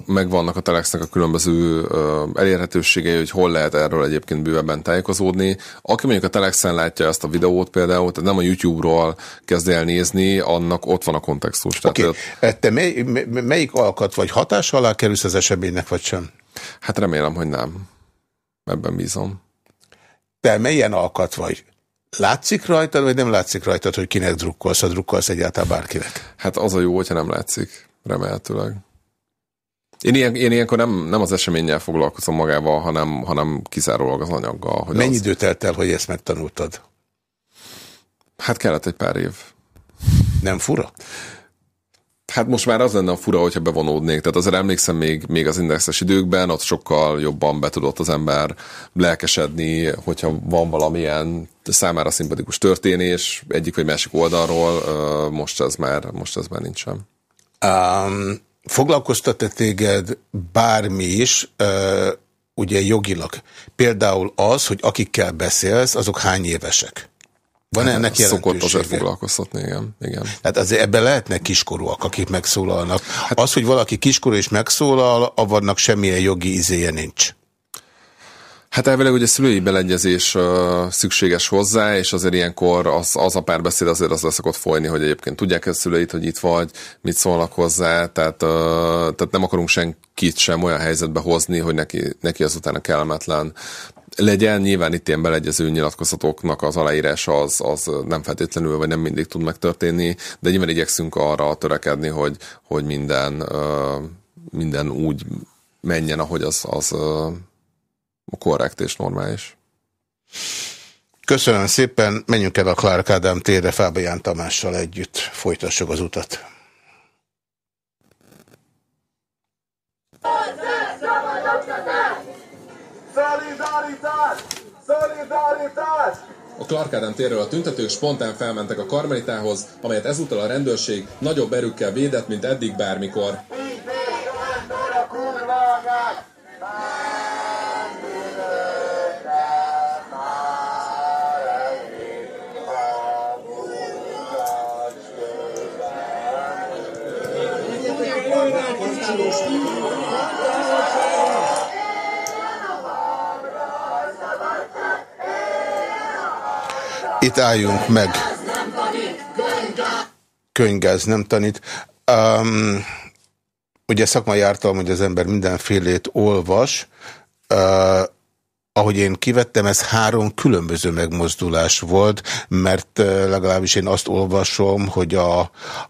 megvannak a Telexnek a különböző uh, elérhetőségei, hogy hol lehet erről egyébként bővebben tájékozódni. Aki mondjuk a Telexen látja ezt a videót például, tehát nem a YouTube-ról kezd el nézni, annak ott van a kontextus. Tehát, okay. te mely, mely- melyik alkat vagy hatás alá kerülsz az eseménynek, vagy sem? Hát remélem, hogy nem. Ebben bízom. Te melyen alkat vagy? Látszik rajtad, vagy nem látszik rajtad, hogy kinek drukkolsz, ha drukkolsz egyáltalán bárkinek? Hát az a jó, hogyha nem látszik, remélhetőleg. Én, ilyen, én ilyenkor nem, nem az eseménnyel foglalkozom magával, hanem, hanem kizárólag az anyaggal. Hogy Mennyi az, időt telt el, hogy ezt megtanultad? Hát kellett egy pár év. Nem fura? Hát most már az lenne a fura, hogyha bevonódnék. Tehát azért emlékszem még, még az indexes időkben, ott sokkal jobban be tudott az ember lelkesedni, hogyha van valamilyen számára szimpatikus történés egyik vagy másik oldalról, most ez már, most ez már nincsen. Um, foglalkoztat-e téged bármi is, uh, ugye jogilag? Például az, hogy akikkel beszélsz, azok hány évesek? Van -e ennek Szokott azért foglalkoztatni, igen. igen. Tehát azért ebben lehetnek kiskorúak, akik megszólalnak. Hát, az, hogy valaki kiskorú és megszólal, avadnak semmilyen jogi izéje nincs. Hát elvileg ugye szülői beleegyezés uh, szükséges hozzá, és azért ilyenkor az, az a párbeszéd azért az leszokott folyni, hogy egyébként tudják ezt szüleit, hogy itt vagy, mit szólnak hozzá, tehát, uh, tehát nem akarunk senkit sem olyan helyzetbe hozni, hogy neki, neki azután a kellemetlen legyen. Nyilván itt ilyen beleegyező nyilatkozatoknak az aláírása az, az nem feltétlenül, vagy nem mindig tud megtörténni, de nyilván igyekszünk arra törekedni, hogy, hogy minden, minden úgy menjen, ahogy az, az korrekt és normális. Köszönöm szépen, menjünk el a Clark Ádám térre Fábaján Tamással együtt, folytassuk az utat. A Clark Ádám térről a tüntetők spontán felmentek a Karmelitához, amelyet ezúttal a rendőrség nagyobb erőkkel védett, mint eddig bármikor. Így Itt álljunk meg. Könygáz nem tanít. Um, ugye szakmai ártalom, hogy az ember mindenfélét olvas. Uh, ahogy én kivettem, ez három különböző megmozdulás volt, mert legalábbis én azt olvasom, hogy a,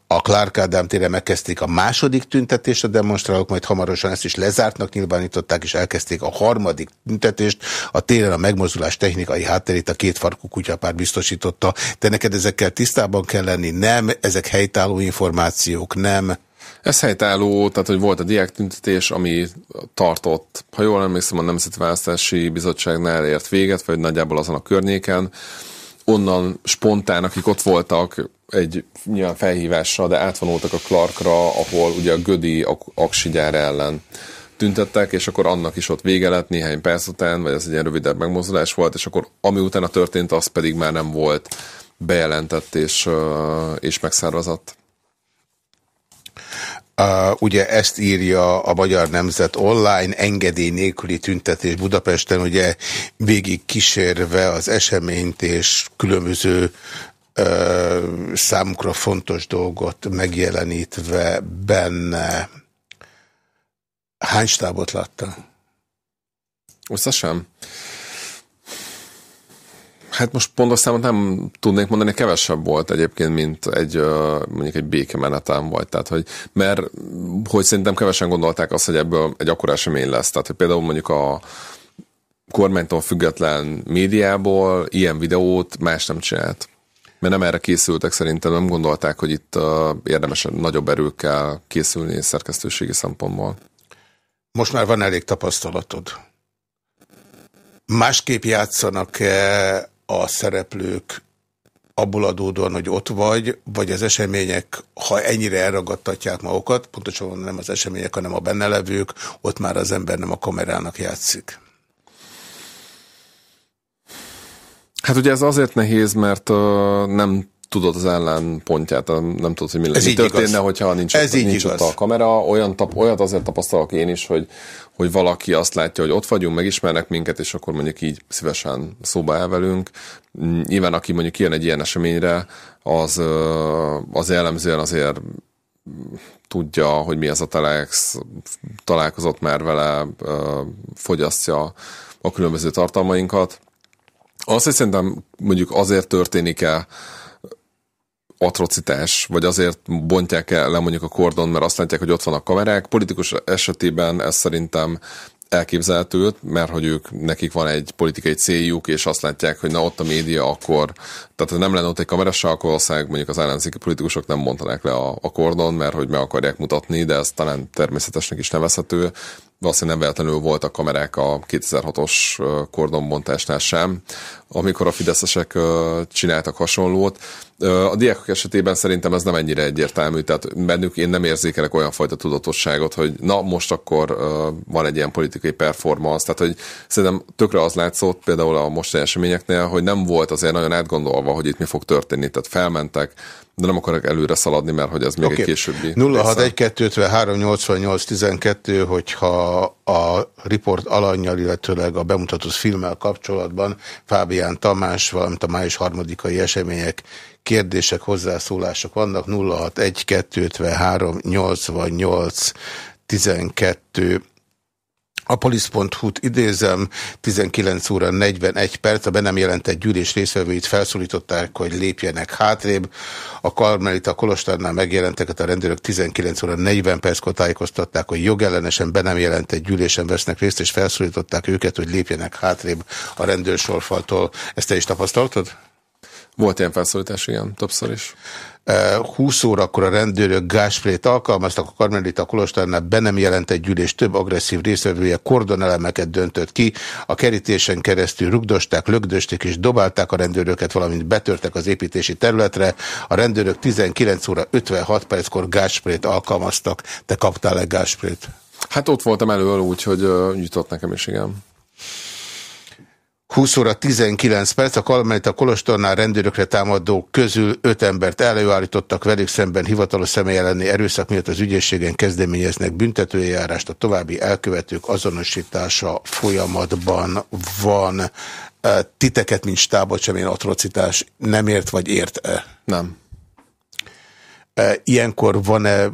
a Clark Ádám tére megkezdték a második tüntetést a demonstrálók, majd hamarosan ezt is lezártnak nyilvánították, és elkezdték a harmadik tüntetést. A téren a megmozdulás technikai hátterét a két farkú kutyapár biztosította. Te neked ezekkel tisztában kell lenni? Nem, ezek helytálló információk, nem. Ez helytálló, tehát hogy volt a diáktüntetés, ami tartott, ha jól emlékszem, a Nemzeti Választási Bizottságnál ért véget, vagy nagyjából azon a környéken. Onnan spontán, akik ott voltak, egy nyilván felhívásra, de átvonultak a Clarkra, ahol ugye a Gödi ak- aksi gyár ellen tüntettek, és akkor annak is ott vége lett néhány perc után, vagy ez egy ilyen rövidebb megmozdulás volt, és akkor ami utána történt, az pedig már nem volt bejelentett és, és megszervezett. Uh, ugye ezt írja a Magyar Nemzet online, engedély nélküli tüntetés Budapesten, ugye végig kísérve az eseményt és különböző uh, számukra fontos dolgot megjelenítve benne. Hány stábot látta? Összesen? Hát most pontos számot nem tudnék mondani, kevesebb volt egyébként, mint egy mondjuk egy békemenetem vagy. Tehát, hogy, mert hogy szerintem kevesen gondolták azt, hogy ebből egy akkora esemény lesz. Tehát, hogy például mondjuk a kormánytól független médiából ilyen videót más nem csinált. Mert nem erre készültek szerintem, nem gondolták, hogy itt uh, érdemes nagyobb erőkkel készülni szerkesztőségi szempontból. Most már van elég tapasztalatod. Másképp játszanak-e a szereplők abból adódóan, hogy ott vagy, vagy az események, ha ennyire elragadtatják magukat, pontosan nem az események, hanem a benne levők, ott már az ember nem a kamerának játszik. Hát ugye ez azért nehéz, mert uh, nem tudod az ellenpontját, nem tudod, hogy mi, Ez mi így történne, igaz. hogyha nincs, Ez ott, nincs igaz. ott a kamera. Olyan tap, olyat azért tapasztalok én is, hogy, hogy valaki azt látja, hogy ott vagyunk, megismernek minket, és akkor mondjuk így szívesen szóba elvelünk. Nyilván, aki mondjuk kijön egy ilyen eseményre, az, az jellemzően azért tudja, hogy mi az a Telex, találkozott már vele, fogyasztja a különböző tartalmainkat. Azt, hogy szerintem mondjuk azért történik-e atrocitás, vagy azért bontják el le mondjuk a kordon, mert azt látják, hogy ott vannak kamerák. Politikus esetében ez szerintem elképzelhető, mert hogy ők, nekik van egy politikai céljuk, és azt látják, hogy na ott a média, akkor, tehát ha nem lenne ott egy kamerassa, akkor valószínűleg mondjuk az ellenzéki politikusok nem bontanák le a, a kordon, mert hogy meg akarják mutatni, de ez talán természetesnek is nevezhető. Valószínűleg nem véletlenül voltak kamerák a 2006-os ö, kordonbontásnál sem, amikor a fideszesek csináltak hasonlót. A diákok esetében szerintem ez nem ennyire egyértelmű, tehát bennük én nem érzékelek olyan fajta tudatosságot, hogy na most akkor van egy ilyen politikai performance, tehát hogy szerintem tökre az látszott például a mostani eseményeknél, hogy nem volt azért nagyon átgondolva, hogy itt mi fog történni, tehát felmentek, de nem akarok előre szaladni, mert hogy ez még okay. egy későbbi. része. 061-253-88-12, hogyha a riport alanyjal, illetőleg a bemutatott filmmel kapcsolatban Fábián Tamás, valamint a május harmadikai események, kérdések, hozzászólások vannak. 061-253-88-12 a polisz.hu-t idézem, 19 óra 41 perc, a be nem jelentett gyűlés részvevőit felszólították, hogy lépjenek hátrébb. A Karmelita Kolostornál megjelenteket a rendőrök 19 óra 40 perckor tájékoztatták, hogy jogellenesen be nem jelentett gyűlésen vesznek részt, és felszólították őket, hogy lépjenek hátrébb a rendőrsorfaltól. Ezt te is tapasztaltad? Volt ilyen felszólítás, igen, többször is. Eh, 20 órakor a rendőrök gásprét alkalmaztak, a Karmelita Kolostornál be nem jelentett gyűlés több agresszív részvevője kordonelemeket döntött ki, a kerítésen keresztül rugdosták, lögdösték és dobálták a rendőröket, valamint betörtek az építési területre. A rendőrök 19 óra 56 perckor gásprét alkalmaztak. Te kaptál egy gásprét? Hát ott voltam elől, úgyhogy ö, jutott nekem is, igen. 20 óra 19 perc, a Karmelita Kolostornál rendőrökre támadók közül 5 embert előállítottak, velük szemben hivatalos személy elleni erőszak miatt az ügyészségen kezdeményeznek büntetőjárást, a további elkövetők azonosítása folyamatban van. Titeket, mint stábot semmilyen atrocitás nem ért vagy ért-e? Nem. Ilyenkor van-e,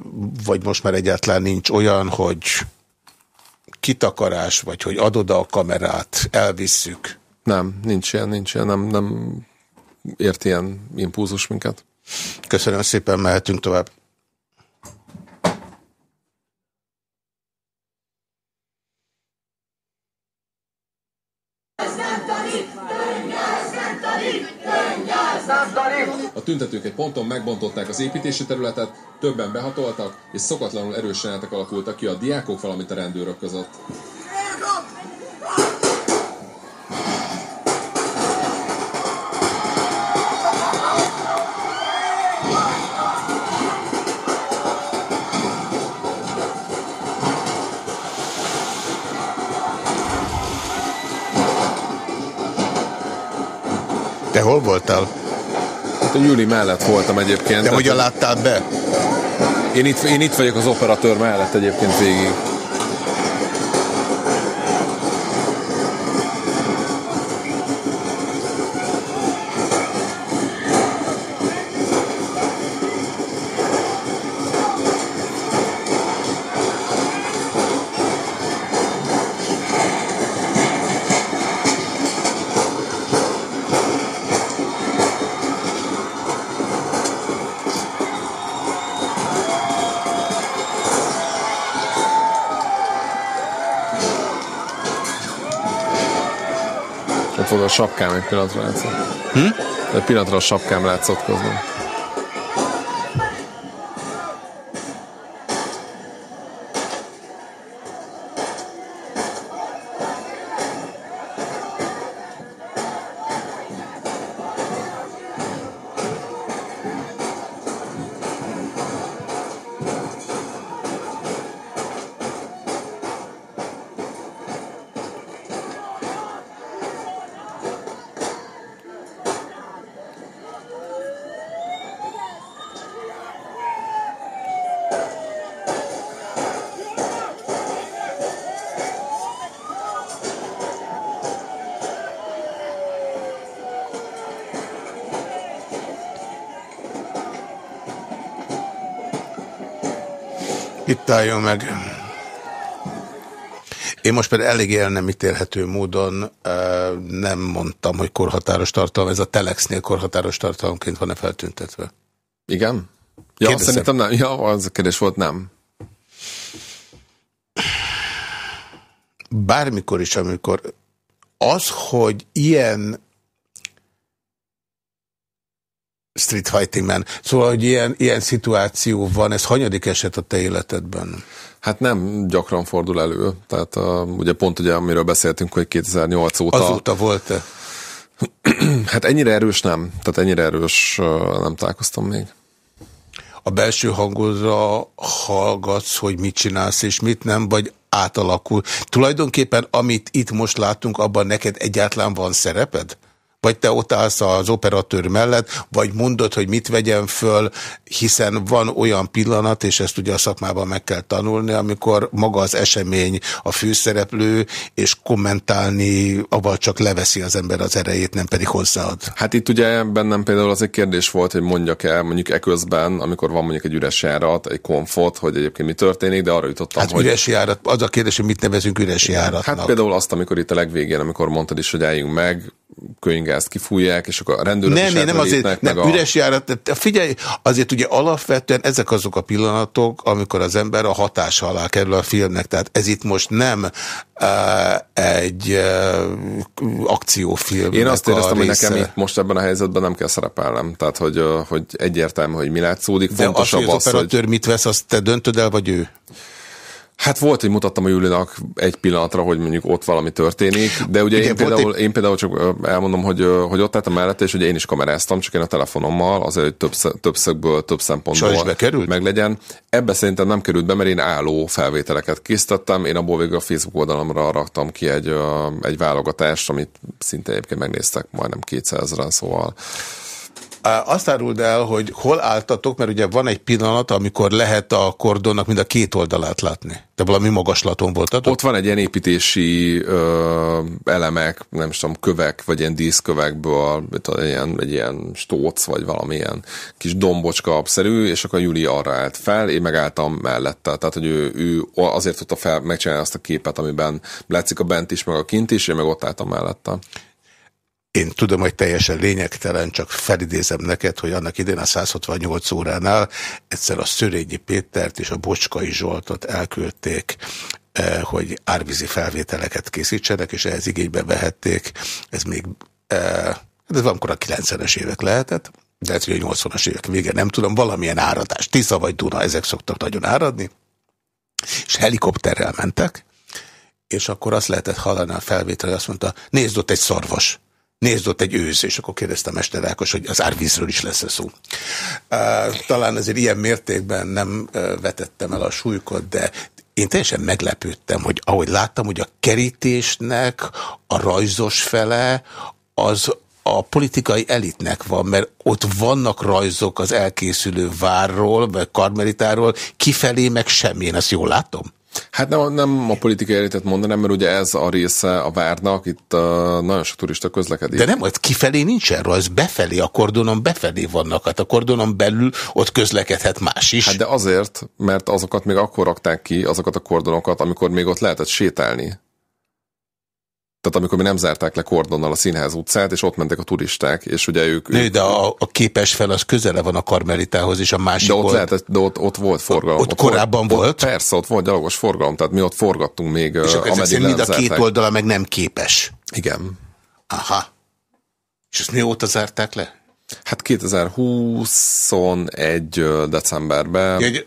vagy most már egyáltalán nincs olyan, hogy kitakarás, vagy hogy adod a kamerát, elvisszük? Nem, nincs ilyen, nincs ilyen, nem, nem ért ilyen impulzus minket. Köszönöm szépen, mehetünk tovább. A tüntetők egy ponton megbontották az építési területet, többen behatoltak, és szokatlanul erős alakultak ki a diákok, valamint a rendőrök között. Hol voltál? Hát a Júli mellett voltam egyébként. De hogyan láttál be? Én itt, én itt vagyok az operatőr mellett egyébként végig. A sapkám egy pillanatra látszott. Hm? Egy pillanatra a sapkám látszott közben. Itt álljon meg. Én most pedig elég el nem ítélhető módon nem mondtam, hogy korhatáros tartalom. Ez a Telexnél korhatáros tartalomként van-e feltüntetve? Igen? Ja, Kérdezem. szerintem nem. Ja, az a kérdés volt, nem. Bármikor is, amikor az, hogy ilyen Street Fighting Man, szóval, hogy ilyen, ilyen szituáció van, ez hanyadik eset a te életedben? Hát nem gyakran fordul elő. Tehát uh, ugye pont ugye, amiről beszéltünk, hogy 2008 óta... Azóta volt-e? Hát ennyire erős nem. Tehát ennyire erős nem találkoztam még. A belső hangodra hallgatsz, hogy mit csinálsz és mit nem, vagy átalakul. Tulajdonképpen, amit itt most látunk, abban neked egyáltalán van szereped? Vagy te ott állsz az operatőr mellett, vagy mondod, hogy mit vegyen föl, hiszen van olyan pillanat, és ezt ugye a szakmában meg kell tanulni, amikor maga az esemény a főszereplő, és kommentálni, avval csak leveszi az ember az erejét, nem pedig hozzáad. Hát itt ugye bennem például az egy kérdés volt, hogy mondjak el mondjuk eközben, amikor van mondjuk egy üres járat, egy konfot, hogy egyébként mi történik, de arra jutottam, Hát hogy... üres járat, az a kérdés, hogy mit nevezünk üres járatnak. Hát például azt, amikor itt a legvégén, amikor mondtad is, hogy álljunk meg, könygázt kifújják, és akkor a rendőrök Nem, is én nem azért, nem, a... üres járat, figyelj, azért ugye alapvetően ezek azok a pillanatok, amikor az ember a hatása alá kerül a filmnek, tehát ez itt most nem uh, egy uh, akciófilm. Én azt éreztem, hogy nekem itt most ebben a helyzetben nem kell szerepelnem. Tehát, hogy, uh, hogy egyértelmű, hogy mi látszódik. De az, Fontosabb hogy az az, hogy... operatőr mit vesz, azt te döntöd el, vagy ő? Hát volt, hogy mutattam a Julinak egy pillanatra, hogy mondjuk ott valami történik, de ugye Igen, én, például, egy- én például csak elmondom, hogy, hogy ott álltam mellette, és ugye én is kameráztam, csak én a telefonommal, azért, hogy több, több szögből, több szempontból meglegyen. Ebbe szerintem nem került be, mert én álló felvételeket készítettem, én abból végül a Facebook oldalamra raktam ki egy, egy válogatást, amit szinte egyébként megnéztek majdnem 200-ren, szóval Azt áruld el, hogy hol álltatok, mert ugye van egy pillanat, amikor lehet a kordonnak mind a két oldalát látni. Te valami magaslaton voltatok? Ott van egy ilyen építési ö, elemek, nem is tudom, kövek, vagy ilyen díszkövekből, tudom, ilyen, egy ilyen stóc, vagy valamilyen kis dombocska szerű, és akkor Juli arra állt fel, én megálltam mellette. Tehát, hogy ő, ő azért tudta fel, megcsinálni azt a képet, amiben látszik a bent is, meg a kint is, én meg ott álltam mellette. Én tudom, hogy teljesen lényegtelen, csak felidézem neked, hogy annak idén a 168 óránál egyszer a Szörényi Pétert és a Bocskai Zsoltot elküldték, eh, hogy árvízi felvételeket készítsenek, és ehhez igénybe vehették. Ez még, eh, hát ez valamikor a 90-es évek lehetett, de lehet, hogy a 80-as évek vége, nem tudom, valamilyen áradás, Tisza vagy Duna, ezek szoktak nagyon áradni, és helikopterrel mentek, és akkor azt lehetett hallani a felvétel, azt mondta, nézd ott egy szarvas, nézd ott egy őz, és akkor kérdezte Mester Ákos, hogy az árvízről is lesz-e szó. Uh, talán azért ilyen mértékben nem vetettem el a súlykot, de én teljesen meglepődtem, hogy ahogy láttam, hogy a kerítésnek a rajzos fele az a politikai elitnek van, mert ott vannak rajzok az elkészülő várról, vagy karmelitáról, kifelé meg semmi, én ezt jól látom? Hát nem, nem a politikai elitet mondanám, mert ugye ez a része a várnak, itt uh, nagyon sok turista közlekedik. De nem, ott kifelé nincsen rajz, befelé, a kordonon befelé vannak, hát a kordonon belül ott közlekedhet más is. Hát de azért, mert azokat még akkor rakták ki, azokat a kordonokat, amikor még ott lehetett sétálni. Tehát amikor mi nem zárták le kordonnal a színház utcát, és ott mentek a turisták, és ugye ők... Nő, ők de a, a képes fel az közele van a karmelitához, és a másik de ott, old- lehetett, de ott, ott volt forgalom. Ott korábban volt? Ott, persze, ott volt gyalogos forgalom, tehát mi ott forgattunk még, és akkor ezek mind a két oldala meg nem képes. Igen. Aha. És ezt mióta zárták le? Hát 2021 ö, decemberben, Ja,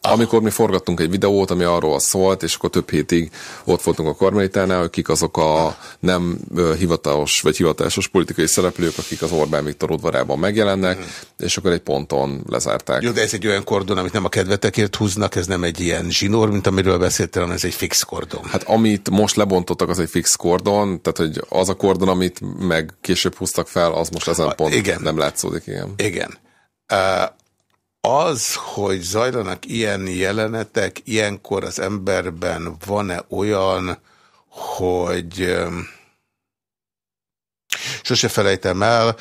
amikor mi forgattunk egy videót, ami arról szólt, és akkor több hétig ott voltunk a Karmelitánál, hogy kik azok a nem hivatalos vagy hivatásos politikai szereplők, akik az Orbán Viktor udvarában megjelennek, és akkor egy ponton lezárták. Jó, de ez egy olyan kordon, amit nem a kedvetekért húznak, ez nem egy ilyen zsinór, mint amiről beszéltél, hanem ez egy fix kordon. Hát amit most lebontottak, az egy fix kordon, tehát hogy az a kordon, amit meg később húztak fel, az most ezen pont igen. nem látszódik, igen. Igen. Uh, az, hogy zajlanak ilyen jelenetek, ilyenkor az emberben van-e olyan, hogy sose felejtem el,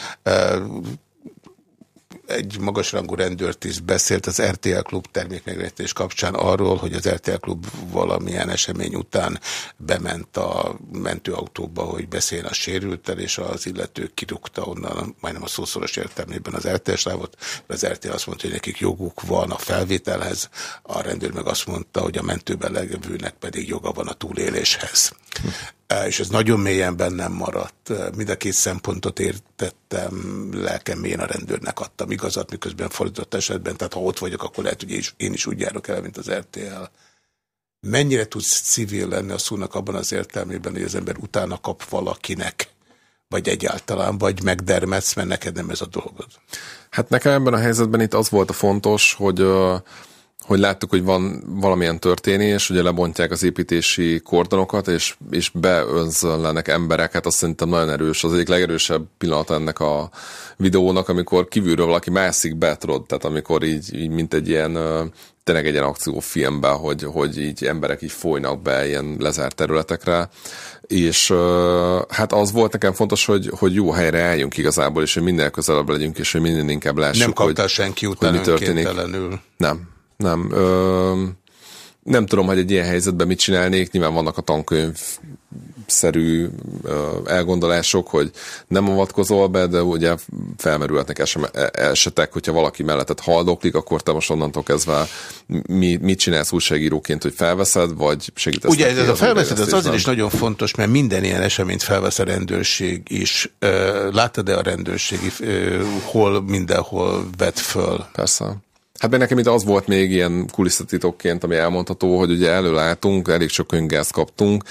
egy magasrangú rendőrtiszt beszélt az RTL Klub termékmegrendetés kapcsán arról, hogy az RTL Klub valamilyen esemény után bement a mentőautóba, hogy beszéljen a sérültel, és az illető kirúgta onnan, majdnem a szószoros értelmében az RTL sávot, az RTL azt mondta, hogy nekik joguk van a felvételhez, a rendőr meg azt mondta, hogy a mentőben levőnek pedig joga van a túléléshez. E, És ez nagyon mélyen bennem maradt. E, Mind a két szempontot értettem, lelkem mélyen a rendőrnek adtam igazat, miközben fordított esetben, tehát ha ott vagyok, akkor lehet, hogy én is, úgy járok el, mint az RTL. Mennyire tudsz civil lenni a szónak abban az értelmében, hogy az ember utána kap valakinek, vagy egyáltalán, vagy megdermetsz, mert neked nem ez a dolgod. Hát nekem ebben a helyzetben itt az volt a fontos, hogy hogy láttuk, hogy van valamilyen történés, ugye lebontják az építési kordonokat, és, és beönzönlenek emberek, hát azt szerintem nagyon erős, az egyik legerősebb pillanat ennek a videónak, amikor kívülről valaki mászik be, tudod, tehát amikor így, így mint egy ilyen tényleg egy ilyen akciófilmben, hogy, hogy így emberek így folynak be ilyen lezárt területekre, és hát az volt nekem fontos, hogy, hogy jó helyre álljunk igazából, és hogy minél közelebb legyünk, és hogy minél inkább lássuk, Nem kaptál hogy, senki hogy után mi történik. Nem, nem. Ö, nem tudom, hogy egy ilyen helyzetben mit csinálnék. Nyilván vannak a tankönyv szerű elgondolások, hogy nem avatkozol be, de ugye felmerülhetnek e- esetek, hogyha valaki mellettet haldoklik, akkor te most onnantól kezdve mi, mit csinálsz újságíróként, hogy felveszed, vagy segítesz Ugye ez a felveszed, az azért is nagyon fontos, mert minden ilyen eseményt felvesz a rendőrség is. Láttad-e a rendőrségi, ö, hol mindenhol vet föl? Persze. Hát benne nekem itt az volt még ilyen kulisszatitokként, ami elmondható, hogy ugye előlátunk, elég sok öngázt kaptunk,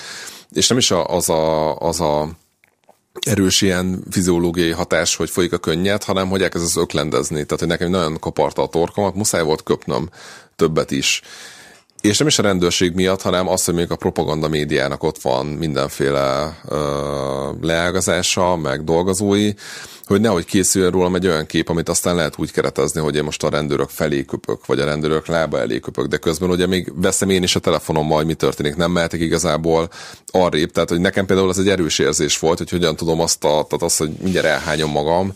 és nem is a, az a, az a erős ilyen fiziológiai hatás, hogy folyik a könnyed, hanem hogy elkezd az öklendezni. Tehát, hogy nekem nagyon kaparta a torkomat, muszáj volt köpnöm többet is. És nem is a rendőrség miatt, hanem az, hogy még a propaganda médiának ott van mindenféle ö, leágazása, meg dolgozói, hogy nehogy készüljön rólam egy olyan kép, amit aztán lehet úgy keretezni, hogy én most a rendőrök felé köpök, vagy a rendőrök lába elé köpök, de közben ugye még veszem én is a telefonommal, hogy mi történik, nem mehetek igazából arrébb, tehát hogy nekem például ez egy erős érzés volt, hogy hogyan tudom azt, a, tehát azt hogy mindjárt elhányom magam,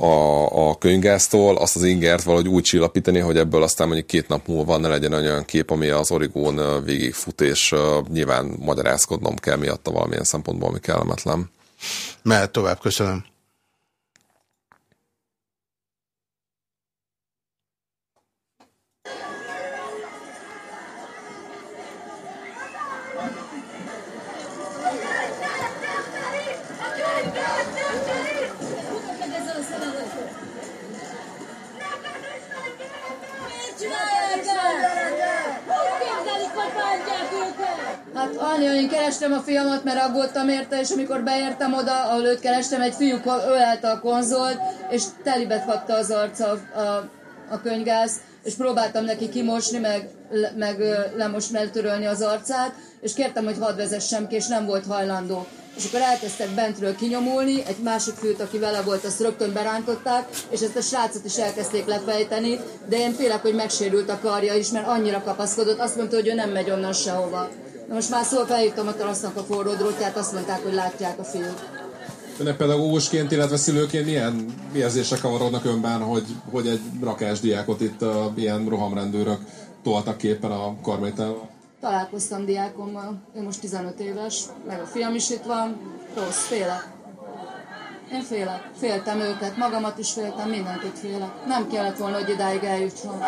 a, a könyvgáztól, azt az ingert valahogy úgy csillapítani, hogy ebből aztán mondjuk két nap múlva ne legyen olyan kép, ami az origón végigfut, és nyilván magyarázkodnom kell miatta valamilyen szempontból, ami kellemetlen. Mehet tovább, köszönöm. Kerestem a fiamat, mert aggódtam érte, és amikor beértem oda, ahol őt kerestem, egy fiú ölelte a konzolt, és telibet kapta az arca a, a, könygáz, és próbáltam neki kimosni, meg, meg lemosni, eltörölni az arcát, és kértem, hogy hadd vezessem ki, és nem volt hajlandó. És akkor elkezdtek bentről kinyomulni, egy másik fiút, aki vele volt, azt rögtön berántották, és ezt a srácot is elkezdték lefejteni, de én félek, hogy megsérült a karja is, mert annyira kapaszkodott, azt mondta, hogy ő nem megy onnan sehova. Na most már szól felhívtam a tarasznak a forró drótját, azt mondták, hogy látják a fiút. Önnek pedagógusként, illetve szülőként milyen érzések kavarodnak önben, hogy, hogy egy rakásdiákot itt uh, ilyen rohamrendőrök toltak képen a karmétával? Találkoztam diákommal, ő most 15 éves, meg a fiam is itt van, rossz, félek. Én félek, féltem őket, magamat is féltem, mindenkit félek. Nem kellett volna, hogy idáig eljutson.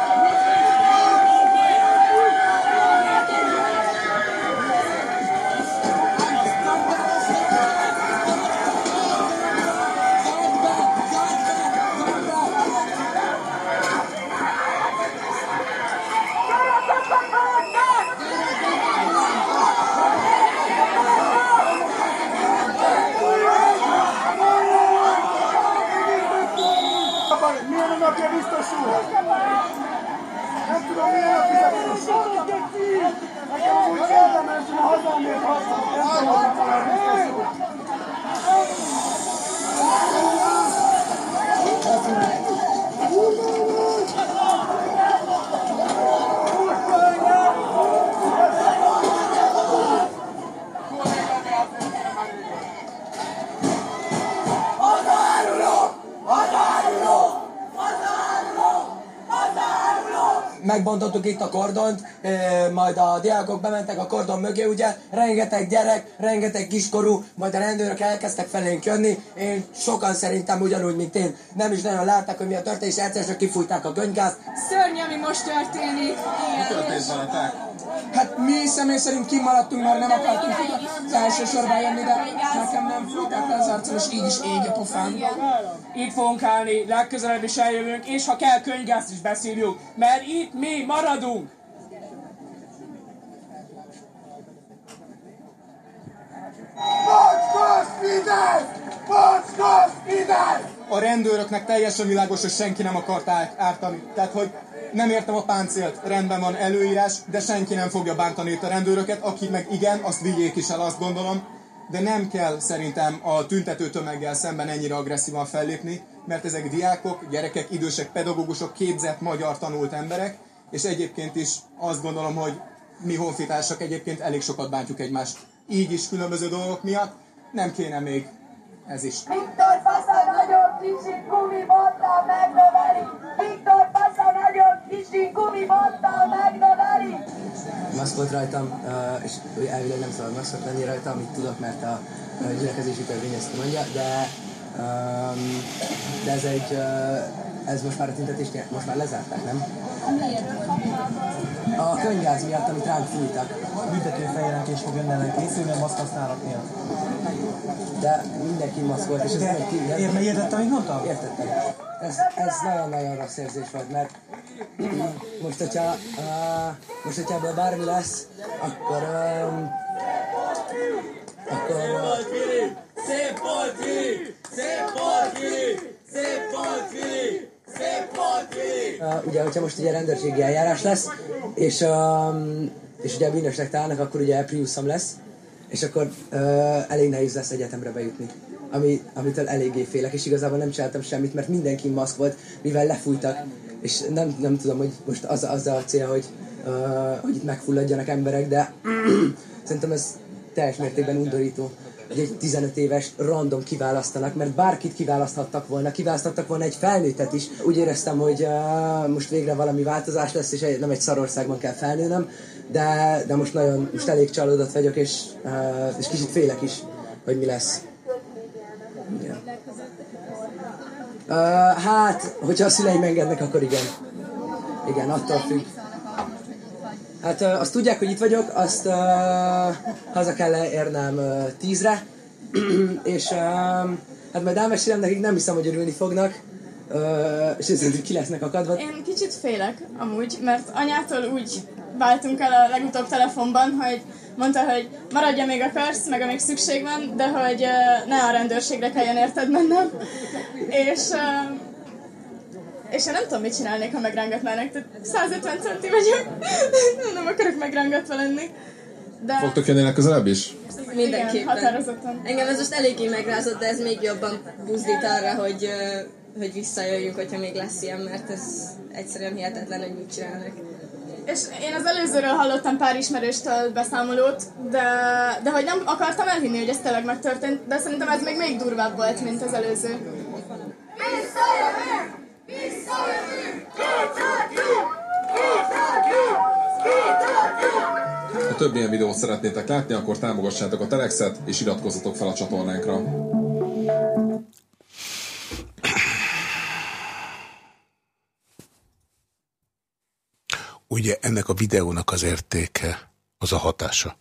Agora! Megbontottuk itt a kordont, majd a diákok bementek a kordon mögé, ugye, rengeteg gyerek, rengeteg kiskorú, majd a rendőrök elkezdtek felénk jönni, én sokan szerintem ugyanúgy, mint én, nem is nagyon látták, hogy mi a történés, egyszer csak kifújták a könyvgázt, Szörnyű, ami most történik. Igen. Hát mi személy szerint kimaradtunk, mert nem akartunk az első sorba jönni, de nekem nem fújták le az arcom, és így is ég a pofám. Itt fogunk állni, legközelebb is eljövünk, és ha kell, könyvgázt is beszívjuk, mert itt mi maradunk. Mocskos Fidesz! A rendőröknek teljesen világos, hogy senki nem akart ártani. Tehát, hogy nem értem a páncélt, rendben van előírás, de senki nem fogja bántani itt a rendőröket, akik meg igen, azt vigyék is el, azt gondolom. De nem kell szerintem a tüntető tömeggel szemben ennyire agresszívan fellépni, mert ezek diákok, gyerekek, idősek, pedagógusok, képzett, magyar tanult emberek, és egyébként is azt gondolom, hogy mi honfitársak egyébként elég sokat bántjuk egymást. Így is különböző dolgok miatt, nem kéne még ez is. Viktor Fasza nagyon kicsi gumibottal megnöveli! Viktor Fasza nagyon kicsi gumibottal megnöveli! maszk volt rajtam, uh, és elvileg nem szabad maszkot lenni rajta, amit tudok, mert a gyülekezési törvény ezt mondja, de, um, de ez egy, uh, ez most már a tüntetést most már lezárták, nem? A könyvgáz miatt, amit ránk fújtak. Büntető feljelentés fog önnelen készülni a maszkhasználat miatt. De mindenki maszkolt, és ez nem ki... nem- ér- értette, amit mondtam? Értettem. Ez, ez nagyon-nagyon rossz érzés volt, mert most, hogyha, uh, most, hogyha ebből bármi lesz, akkor, um, akkor uh, Szép volt, Fili! Szép volt, Fili! Szép volt, Fili! Szép volt, Fili! Uh, ugye, hogyha most ugye rendőrségi eljárás lesz, és, um, és ugye bűnösnek találnak, akkor ugye Priuszom lesz, és akkor uh, elég nehéz lesz egyetemre bejutni. Ami, amitől eléggé félek, és igazából nem csináltam semmit, mert mindenki maszk volt, mivel lefújtak, és nem, nem tudom, hogy most az, az a cél, hogy, uh, hogy itt megfulladjanak emberek, de szerintem ez teljes mértékben undorító hogy egy 15 éves random kiválasztanak, mert bárkit kiválaszthattak volna, kiválaszthattak volna egy felnőttet is. Úgy éreztem, hogy uh, most végre valami változás lesz, és nem egy szarországban kell felnőnöm, de, de most nagyon, most elég csalódott vagyok, és, uh, és kicsit félek is, hogy mi lesz. Igen. Uh, hát, hogyha a szüleim engednek, akkor igen. Igen, attól függ. Hát azt tudják, hogy itt vagyok, azt uh, haza kell érnem uh, tízre, és uh, hát majd elmesélem nekik, nem hiszem, hogy örülni fognak, uh, és szerintem ki lesznek akadva. Én kicsit félek amúgy, mert anyától úgy váltunk el a legutóbb telefonban, hogy mondta, hogy maradja még akarsz, meg amíg szükség van, de hogy uh, ne a rendőrségre kelljen érted mennem. És, uh, és én nem tudom, mit csinálnék, ha megrángatnának. Tehát 150 centi vagyok, nem akarok megrángatva lenni. De Fogtok jönni legközelebb is? Mindenképpen. Igen, határozottan. Engem ez most eléggé megrázott, de ez még jobban buzdít arra, hogy, hogy visszajöjjünk, hogyha még lesz ilyen, mert ez egyszerűen hihetetlen, hogy mit csinálnak. És én az előzőről hallottam pár ismerőstől beszámolót, de, de hogy nem akartam elhinni, hogy ez tényleg megtörtént, de szerintem ez még még durvább volt, mint az előző. Visszajövünk! Ha több ilyen videót szeretnétek látni, akkor támogassátok a Telexet, és iratkozzatok fel a csatornánkra. Ugye ennek a videónak az értéke az a hatása.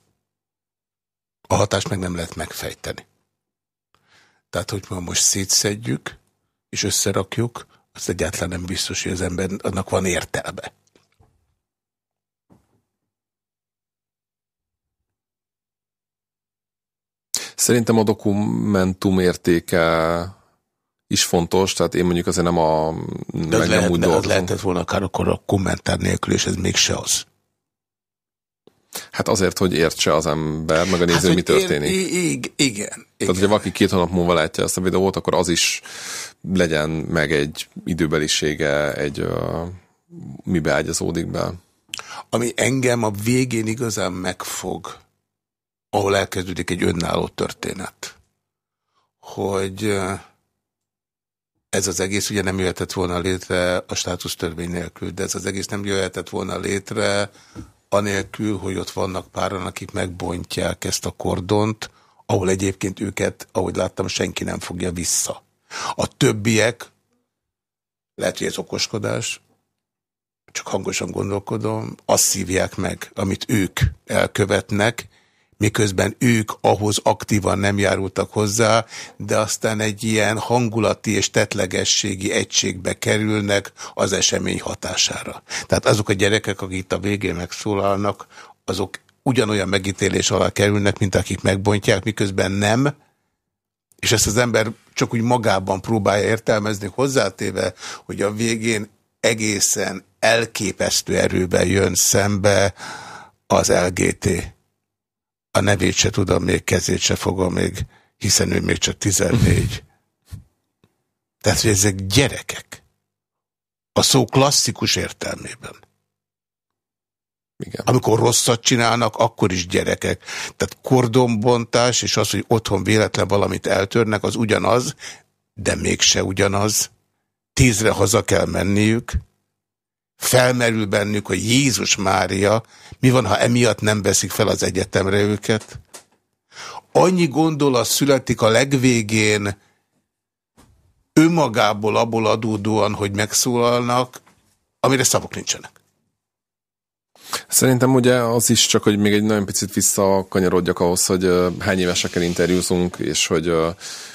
A hatást meg nem lehet megfejteni. Tehát, hogy ma most szétszedjük, és összerakjuk, az egyáltalán nem biztos, hogy az ember annak van értelme. Szerintem a dokumentum értéke is fontos, tehát én mondjuk azért nem a De meg az, nem úgy lehetne, az lehetett volna akár akkor a kommentár nélkül, és ez mégse az. Hát azért, hogy értse az ember, meg a néző, hogy mi történik. ér- i- i- igen. Tehát, hogyha valaki két hónap múlva látja ezt a videót, akkor az is legyen meg egy időbelisége, egy uh, mibe ágyazódik be. Ami engem a végén igazán megfog, ahol elkezdődik egy önálló történet, hogy, ez az egész ugye nem jöhetett volna létre a státusztörvény nélkül, de ez az egész nem jöhetett volna létre anélkül, hogy ott vannak páran, akik megbontják ezt a kordont, ahol egyébként őket, ahogy láttam, senki nem fogja vissza. A többiek, lehet, hogy ez okoskodás, csak hangosan gondolkodom, azt szívják meg, amit ők elkövetnek, miközben ők ahhoz aktívan nem járultak hozzá, de aztán egy ilyen hangulati és tetlegességi egységbe kerülnek az esemény hatására. Tehát azok a gyerekek, akik itt a végén megszólalnak, azok ugyanolyan megítélés alá kerülnek, mint akik megbontják, miközben nem, és ezt az ember csak úgy magában próbálja értelmezni, hozzátéve, hogy a végén egészen elképesztő erőben jön szembe az LGT. A nevét se tudom, még kezét se fogom még, hiszen ő még csak 14. Tehát, hogy ezek gyerekek. A szó klasszikus értelmében. Igen. Amikor rosszat csinálnak, akkor is gyerekek. Tehát kordonbontás, és az, hogy otthon véletlen valamit eltörnek, az ugyanaz, de mégse ugyanaz. Tízre haza kell menniük. Felmerül bennük, hogy Jézus Mária, mi van, ha emiatt nem veszik fel az egyetemre őket? Annyi gondolat születik a legvégén, önmagából abból adódóan, hogy megszólalnak, amire szavak nincsenek. Szerintem ugye az is csak, hogy még egy nagyon picit visszakanyarodjak ahhoz, hogy uh, hány évesekkel interjúzunk, és hogy uh,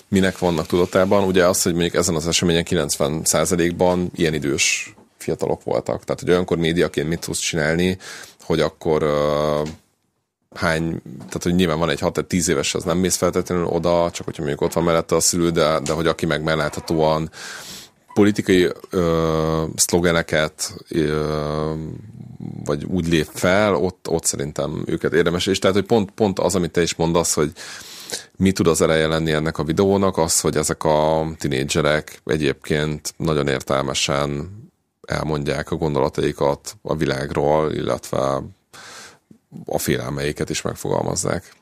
minek vannak tudatában. Ugye az, hogy mondjuk ezen az eseményen 90%-ban ilyen idős fiatalok voltak. Tehát, hogy olyankor médiaként mit tudsz csinálni, hogy akkor uh, hány, tehát hogy nyilván van egy 6-10 éves, az nem mész feltétlenül oda, csak hogyha mondjuk ott van mellette a szülő, de, de hogy aki meg melláthatóan politikai ö, szlogeneket ö, vagy úgy lép fel, ott, ott szerintem őket érdemes. És tehát, hogy pont, pont az, amit te is mondasz, hogy mi tud az eleje lenni ennek a videónak, az, hogy ezek a tinédzserek egyébként nagyon értelmesen elmondják a gondolataikat a világról, illetve a félelmeiket is megfogalmazzák.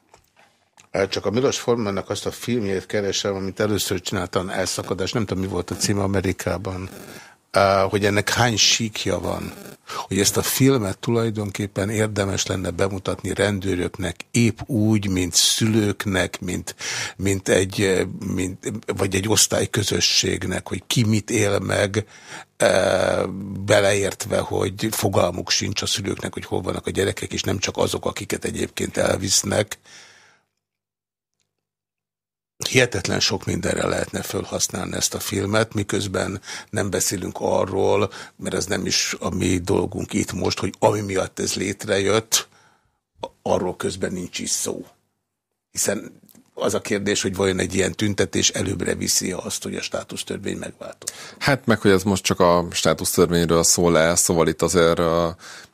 Csak a Milos Formannak azt a filmjét keresem, amit először csináltam, elszakadás, nem tudom, mi volt a cím Amerikában, hogy ennek hány síkja van, hogy ezt a filmet tulajdonképpen érdemes lenne bemutatni rendőröknek épp úgy, mint szülőknek, mint, mint egy, mint, vagy egy osztályközösségnek, hogy ki mit él meg, beleértve, hogy fogalmuk sincs a szülőknek, hogy hol vannak a gyerekek, és nem csak azok, akiket egyébként elvisznek, Hihetetlen sok mindenre lehetne felhasználni ezt a filmet, miközben nem beszélünk arról, mert ez nem is a mi dolgunk itt most, hogy ami miatt ez létrejött, arról közben nincs is szó. Hiszen az a kérdés, hogy vajon egy ilyen tüntetés előbbre viszi azt, hogy a státusztörvény megváltozik. Hát meg, hogy ez most csak a státusztörvényről szól el, szóval itt azért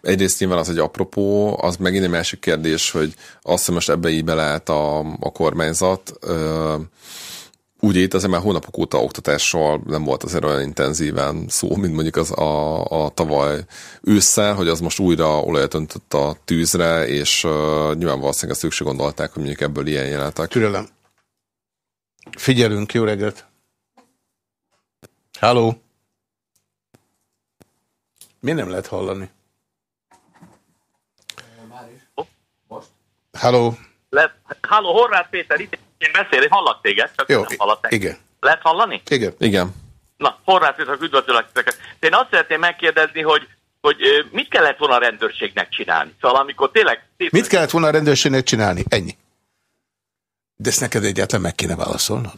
egyrészt nyilván az egy apropó, az megint egy másik kérdés, hogy azt, hogy most ebbe így beleállt a, a kormányzat, uh, úgy itt azért már hónapok óta oktatásról nem volt azért olyan intenzíven szó, mint mondjuk az a, a tavaly ősszel, hogy az most újra olajat öntött a tűzre, és uh, nyilván valószínűleg ezt ők se gondolták, hogy mondjuk ebből ilyen jelenetek. Türelem. Figyelünk, jó reggelt! Halló! Mi nem lehet hallani? Halló! Halló, Horváth Péter, itt én beszélek, hallak téged, csak Jó, nem hallak téged. igen. Lehet hallani? Igen. Igen. Na, Horváth Péter, üdvözlök titeket. De Én azt szeretném megkérdezni, hogy, hogy mit kellett volna a rendőrségnek csinálni? Szóval amikor tényleg... Mit kellett volna a rendőrségnek csinálni? Ennyi. De ezt neked egyáltalán meg kéne válaszolnod?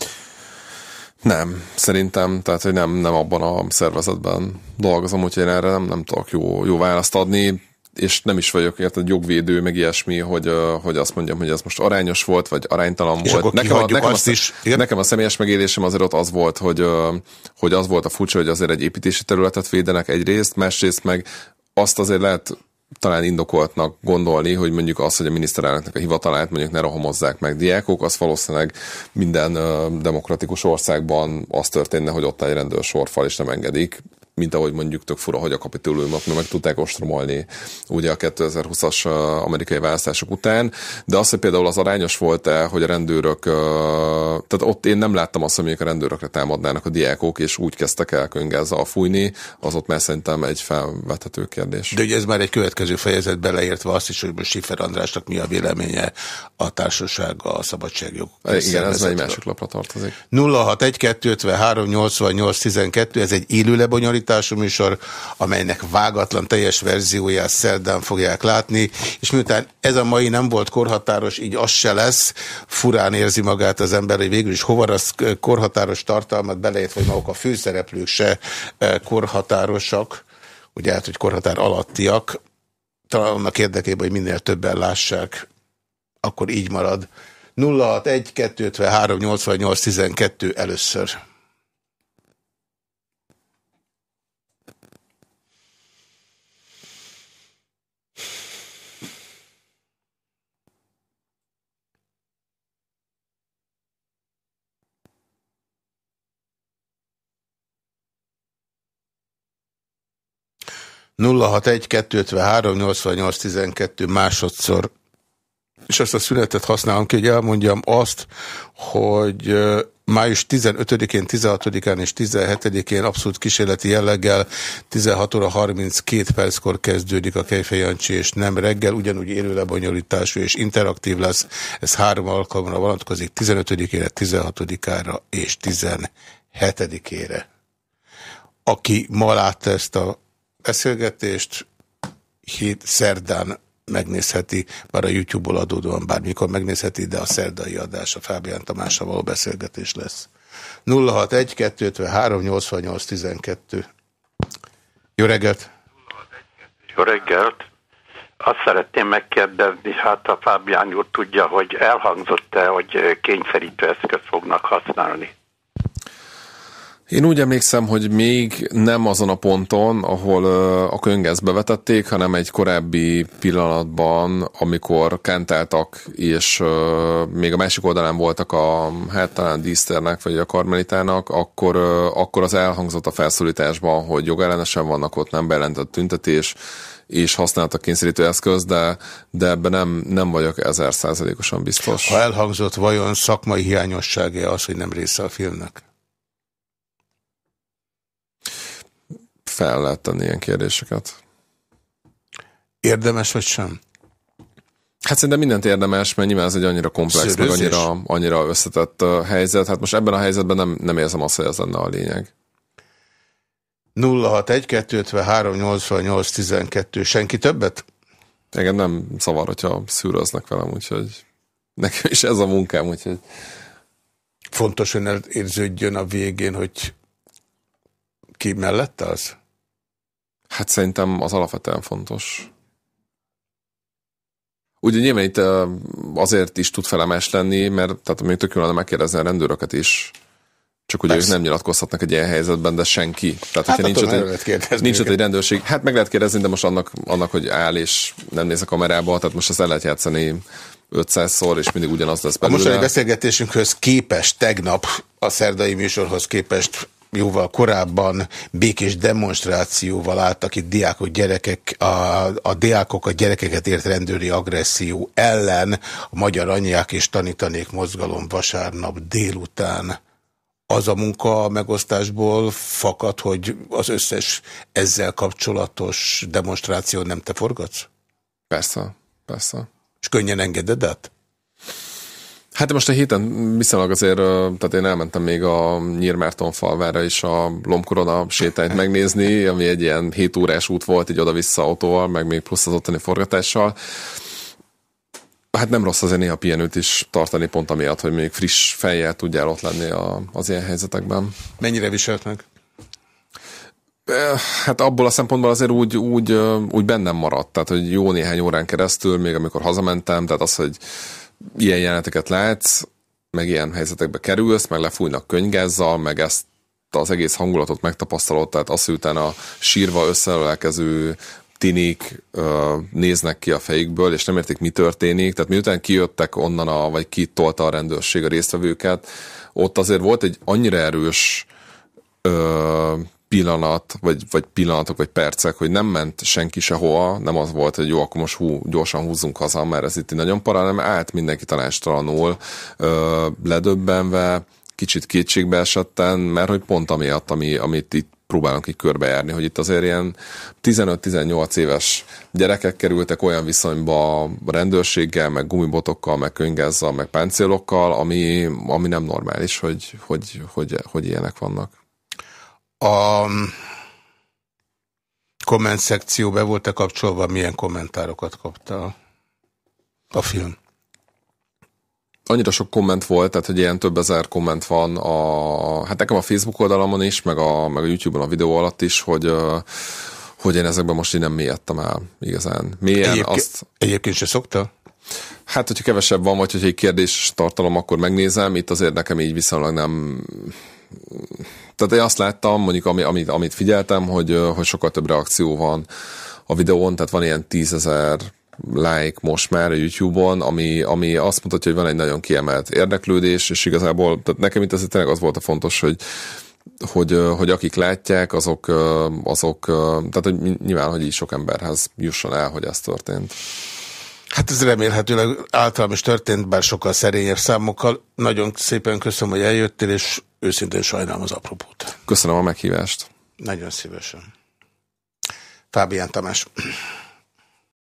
Nem, szerintem, tehát hogy nem, nem abban a szervezetben dolgozom, úgyhogy én erre nem, nem tudok jó, jó választ adni és nem is vagyok érted jogvédő, meg ilyesmi, hogy, hogy azt mondjam, hogy ez most arányos volt, vagy aránytalan És volt. Nekem a, nekem, azt a, is. nekem a személyes megélésem azért ott az volt, hogy, hogy az volt a furcsa, hogy azért egy építési területet védenek egyrészt, másrészt meg azt azért lehet talán indokoltnak gondolni, hogy mondjuk az, hogy a miniszterelnöknek a hivatalát mondjuk ne rohamozzák meg diákok, az valószínűleg minden demokratikus országban az történne, hogy ott egy rendőr sorfal és nem engedik. Mint ahogy mondjuk tök fura, hogy a kapitoliumot meg tudták ostromolni ugye a 2020-as amerikai választások után, de az, hogy például az arányos volt-e, hogy a rendőrök, tehát ott én nem láttam azt, hogy mondjuk a rendőrökre támadnának a diákok, és úgy kezdtek el könygázzal fújni, az ott már szerintem egy felvethető kérdés. De ugye ez már egy következő fejezet beleértve azt is, hogy most Sifer Andrásnak mi a véleménye a társasága a szabadságjog. Igen, ez egy másik lapra tartozik. 061 253 88 12, ez egy élő lebonyolítású műsor, amelynek vágatlan teljes verzióját szerdán fogják látni, és miután ez a mai nem volt korhatáros, így az se lesz, furán érzi magát az ember, hogy végül is hova az korhatáros tartalmat beleért, hogy maguk a főszereplők se eh, korhatárosak, ugye hát, hogy korhatár alattiak, talán annak érdekében, hogy minél többen lássák, akkor így marad. 061 253 88 12 először. Nulla hat egy kettő három nyolcvannyolc tizenkettő másodszor és azt a szünetet használom ki, hogy elmondjam azt, hogy május 15-én, 16-án és 17-én abszolút kísérleti jelleggel 16 óra 32 perckor kezdődik a Kejfejancsi, és nem reggel, ugyanúgy élő lebonyolítású és interaktív lesz. Ez három alkalomra vonatkozik, 15-ére, 16-ára és 17-ére. Aki ma látta ezt a beszélgetést, hét szerdán megnézheti, bár a YouTube-ból adódóan bármikor megnézheti, de a szerdai adás a Fábián Tamással való beszélgetés lesz. 061 253 88 12 Jó reggelt! Jó reggelt! Azt szeretném megkérdezni, hát a Fábián úr tudja, hogy elhangzott-e, hogy kényszerítő eszközt fognak használni. Én úgy emlékszem, hogy még nem azon a ponton, ahol a könyvgázt bevetették, hanem egy korábbi pillanatban, amikor kentáltak, és még a másik oldalán voltak a, hát talán Díszternek, vagy a Karmelitának, akkor, akkor az elhangzott a felszólításban, hogy jogellenesen vannak ott, nem bejelentett tüntetés, és használtak kényszerítő eszköz, de, de ebben nem, nem vagyok ezer százalékosan biztos. Ha elhangzott, vajon szakmai hiányossága az, hogy nem része a filmnek? Fel lehet tenni ilyen kérdéseket. Érdemes vagy sem? Hát szerintem mindent érdemes, mert nyilván ez egy annyira komplex, Szörözés? meg annyira, annyira összetett helyzet. Hát most ebben a helyzetben nem, nem érzem azt, hogy ez lenne a lényeg. 061 253 88 12 Senki többet? Engem nem szavar, hogyha szűröznek velem, úgyhogy nekem is ez a munkám, úgyhogy... Fontos, hogy ne érződjön a végén, hogy ki mellette az? Hát szerintem az alapvetően fontos. Ugye nyilván itt azért is tud felemás lenni, mert tehát még tök jól megkérdezni a rendőröket is, csak ugye Persze. ők nem nyilatkozhatnak egy ilyen helyzetben, de senki. Tehát, hát hogyha nincs, ott egy, nincs ott egy rendőrség, hát meg lehet kérdezni, de most annak, annak, hogy áll és nem néz a kamerába, tehát most ezt el lehet játszani 500-szor, és mindig ugyanaz lesz belőle. A mostani beszélgetésünkhöz képest tegnap a szerdai műsorhoz képest jóval korábban békés demonstrációval álltak itt diákok, gyerekek, a, a diákok a gyerekeket ért rendőri agresszió ellen a Magyar Anyják és Tanítanék mozgalom vasárnap délután. Az a munka megosztásból fakad, hogy az összes ezzel kapcsolatos demonstráció nem te forgatsz? Persze, persze. És könnyen engeded át? Hát most a héten viszonylag azért, tehát én elmentem még a Nyírmárton falvára is a Lomkorona sétányt megnézni, ami egy ilyen 7 órás út volt, így oda-vissza autóval, meg még plusz az ottani forgatással. Hát nem rossz azért néha pihenőt is tartani pont amiatt, hogy még friss fejjel tudjál ott lenni a, az ilyen helyzetekben. Mennyire viselt meg? Hát abból a szempontból azért úgy, úgy, úgy bennem maradt, tehát hogy jó néhány órán keresztül, még amikor hazamentem, tehát az, hogy ilyen jeleneteket látsz, meg ilyen helyzetekbe kerülsz, meg lefújnak könygázzal, meg ezt az egész hangulatot megtapasztalod, tehát azt, hogy utána sírva összeölelkező tinik ö, néznek ki a fejükből, és nem értik, mi történik. Tehát miután kijöttek onnan, a, vagy kitolta a rendőrség a résztvevőket, ott azért volt egy annyira erős ö, pillanat, vagy, vagy pillanatok, vagy percek, hogy nem ment senki sehova, nem az volt, hogy jó, akkor most hú, gyorsan húzzunk haza, mert ez itt nagyon para, hanem állt mindenki tanástalanul, ö, ledöbbenve, kicsit kétségbe esetten, mert hogy pont amiatt, ami, amit itt próbálunk így körbejárni, hogy itt azért ilyen 15-18 éves gyerekek kerültek olyan viszonyba a rendőrséggel, meg gumibotokkal, meg könygázzal, meg páncélokkal, ami, ami nem normális, hogy, hogy, hogy, hogy ilyenek vannak. A komment szekció be volt-e kapcsolva, milyen kommentárokat kapta a film? annyira sok komment volt, tehát hogy ilyen több ezer komment van a, hát nekem a Facebook oldalamon is, meg a, meg a YouTube-on a videó alatt is, hogy hogy én ezekben most így nem mélyedtem el igazán. Mélyen egyébként, azt... Egyébként se szokta? Hát, hogyha kevesebb van, vagy hogyha egy kérdés tartalom, akkor megnézem. Itt azért nekem így viszonylag nem... Tehát én azt láttam, mondjuk ami, amit, amit figyeltem, hogy, hogy sokkal több reakció van a videón, tehát van ilyen tízezer like most már a YouTube-on, ami, ami azt mutatja, hogy van egy nagyon kiemelt érdeklődés, és igazából tehát nekem itt ez tényleg az volt a fontos, hogy hogy, hogy akik látják, azok, azok, tehát hogy nyilván, hogy így sok emberhez jusson el, hogy ez történt. Hát ez remélhetőleg általam is történt, bár sokkal szerényebb számokkal. Nagyon szépen köszönöm, hogy eljöttél, és őszintén sajnálom az apropót. Köszönöm a meghívást. Nagyon szívesen. Fábián Tamás.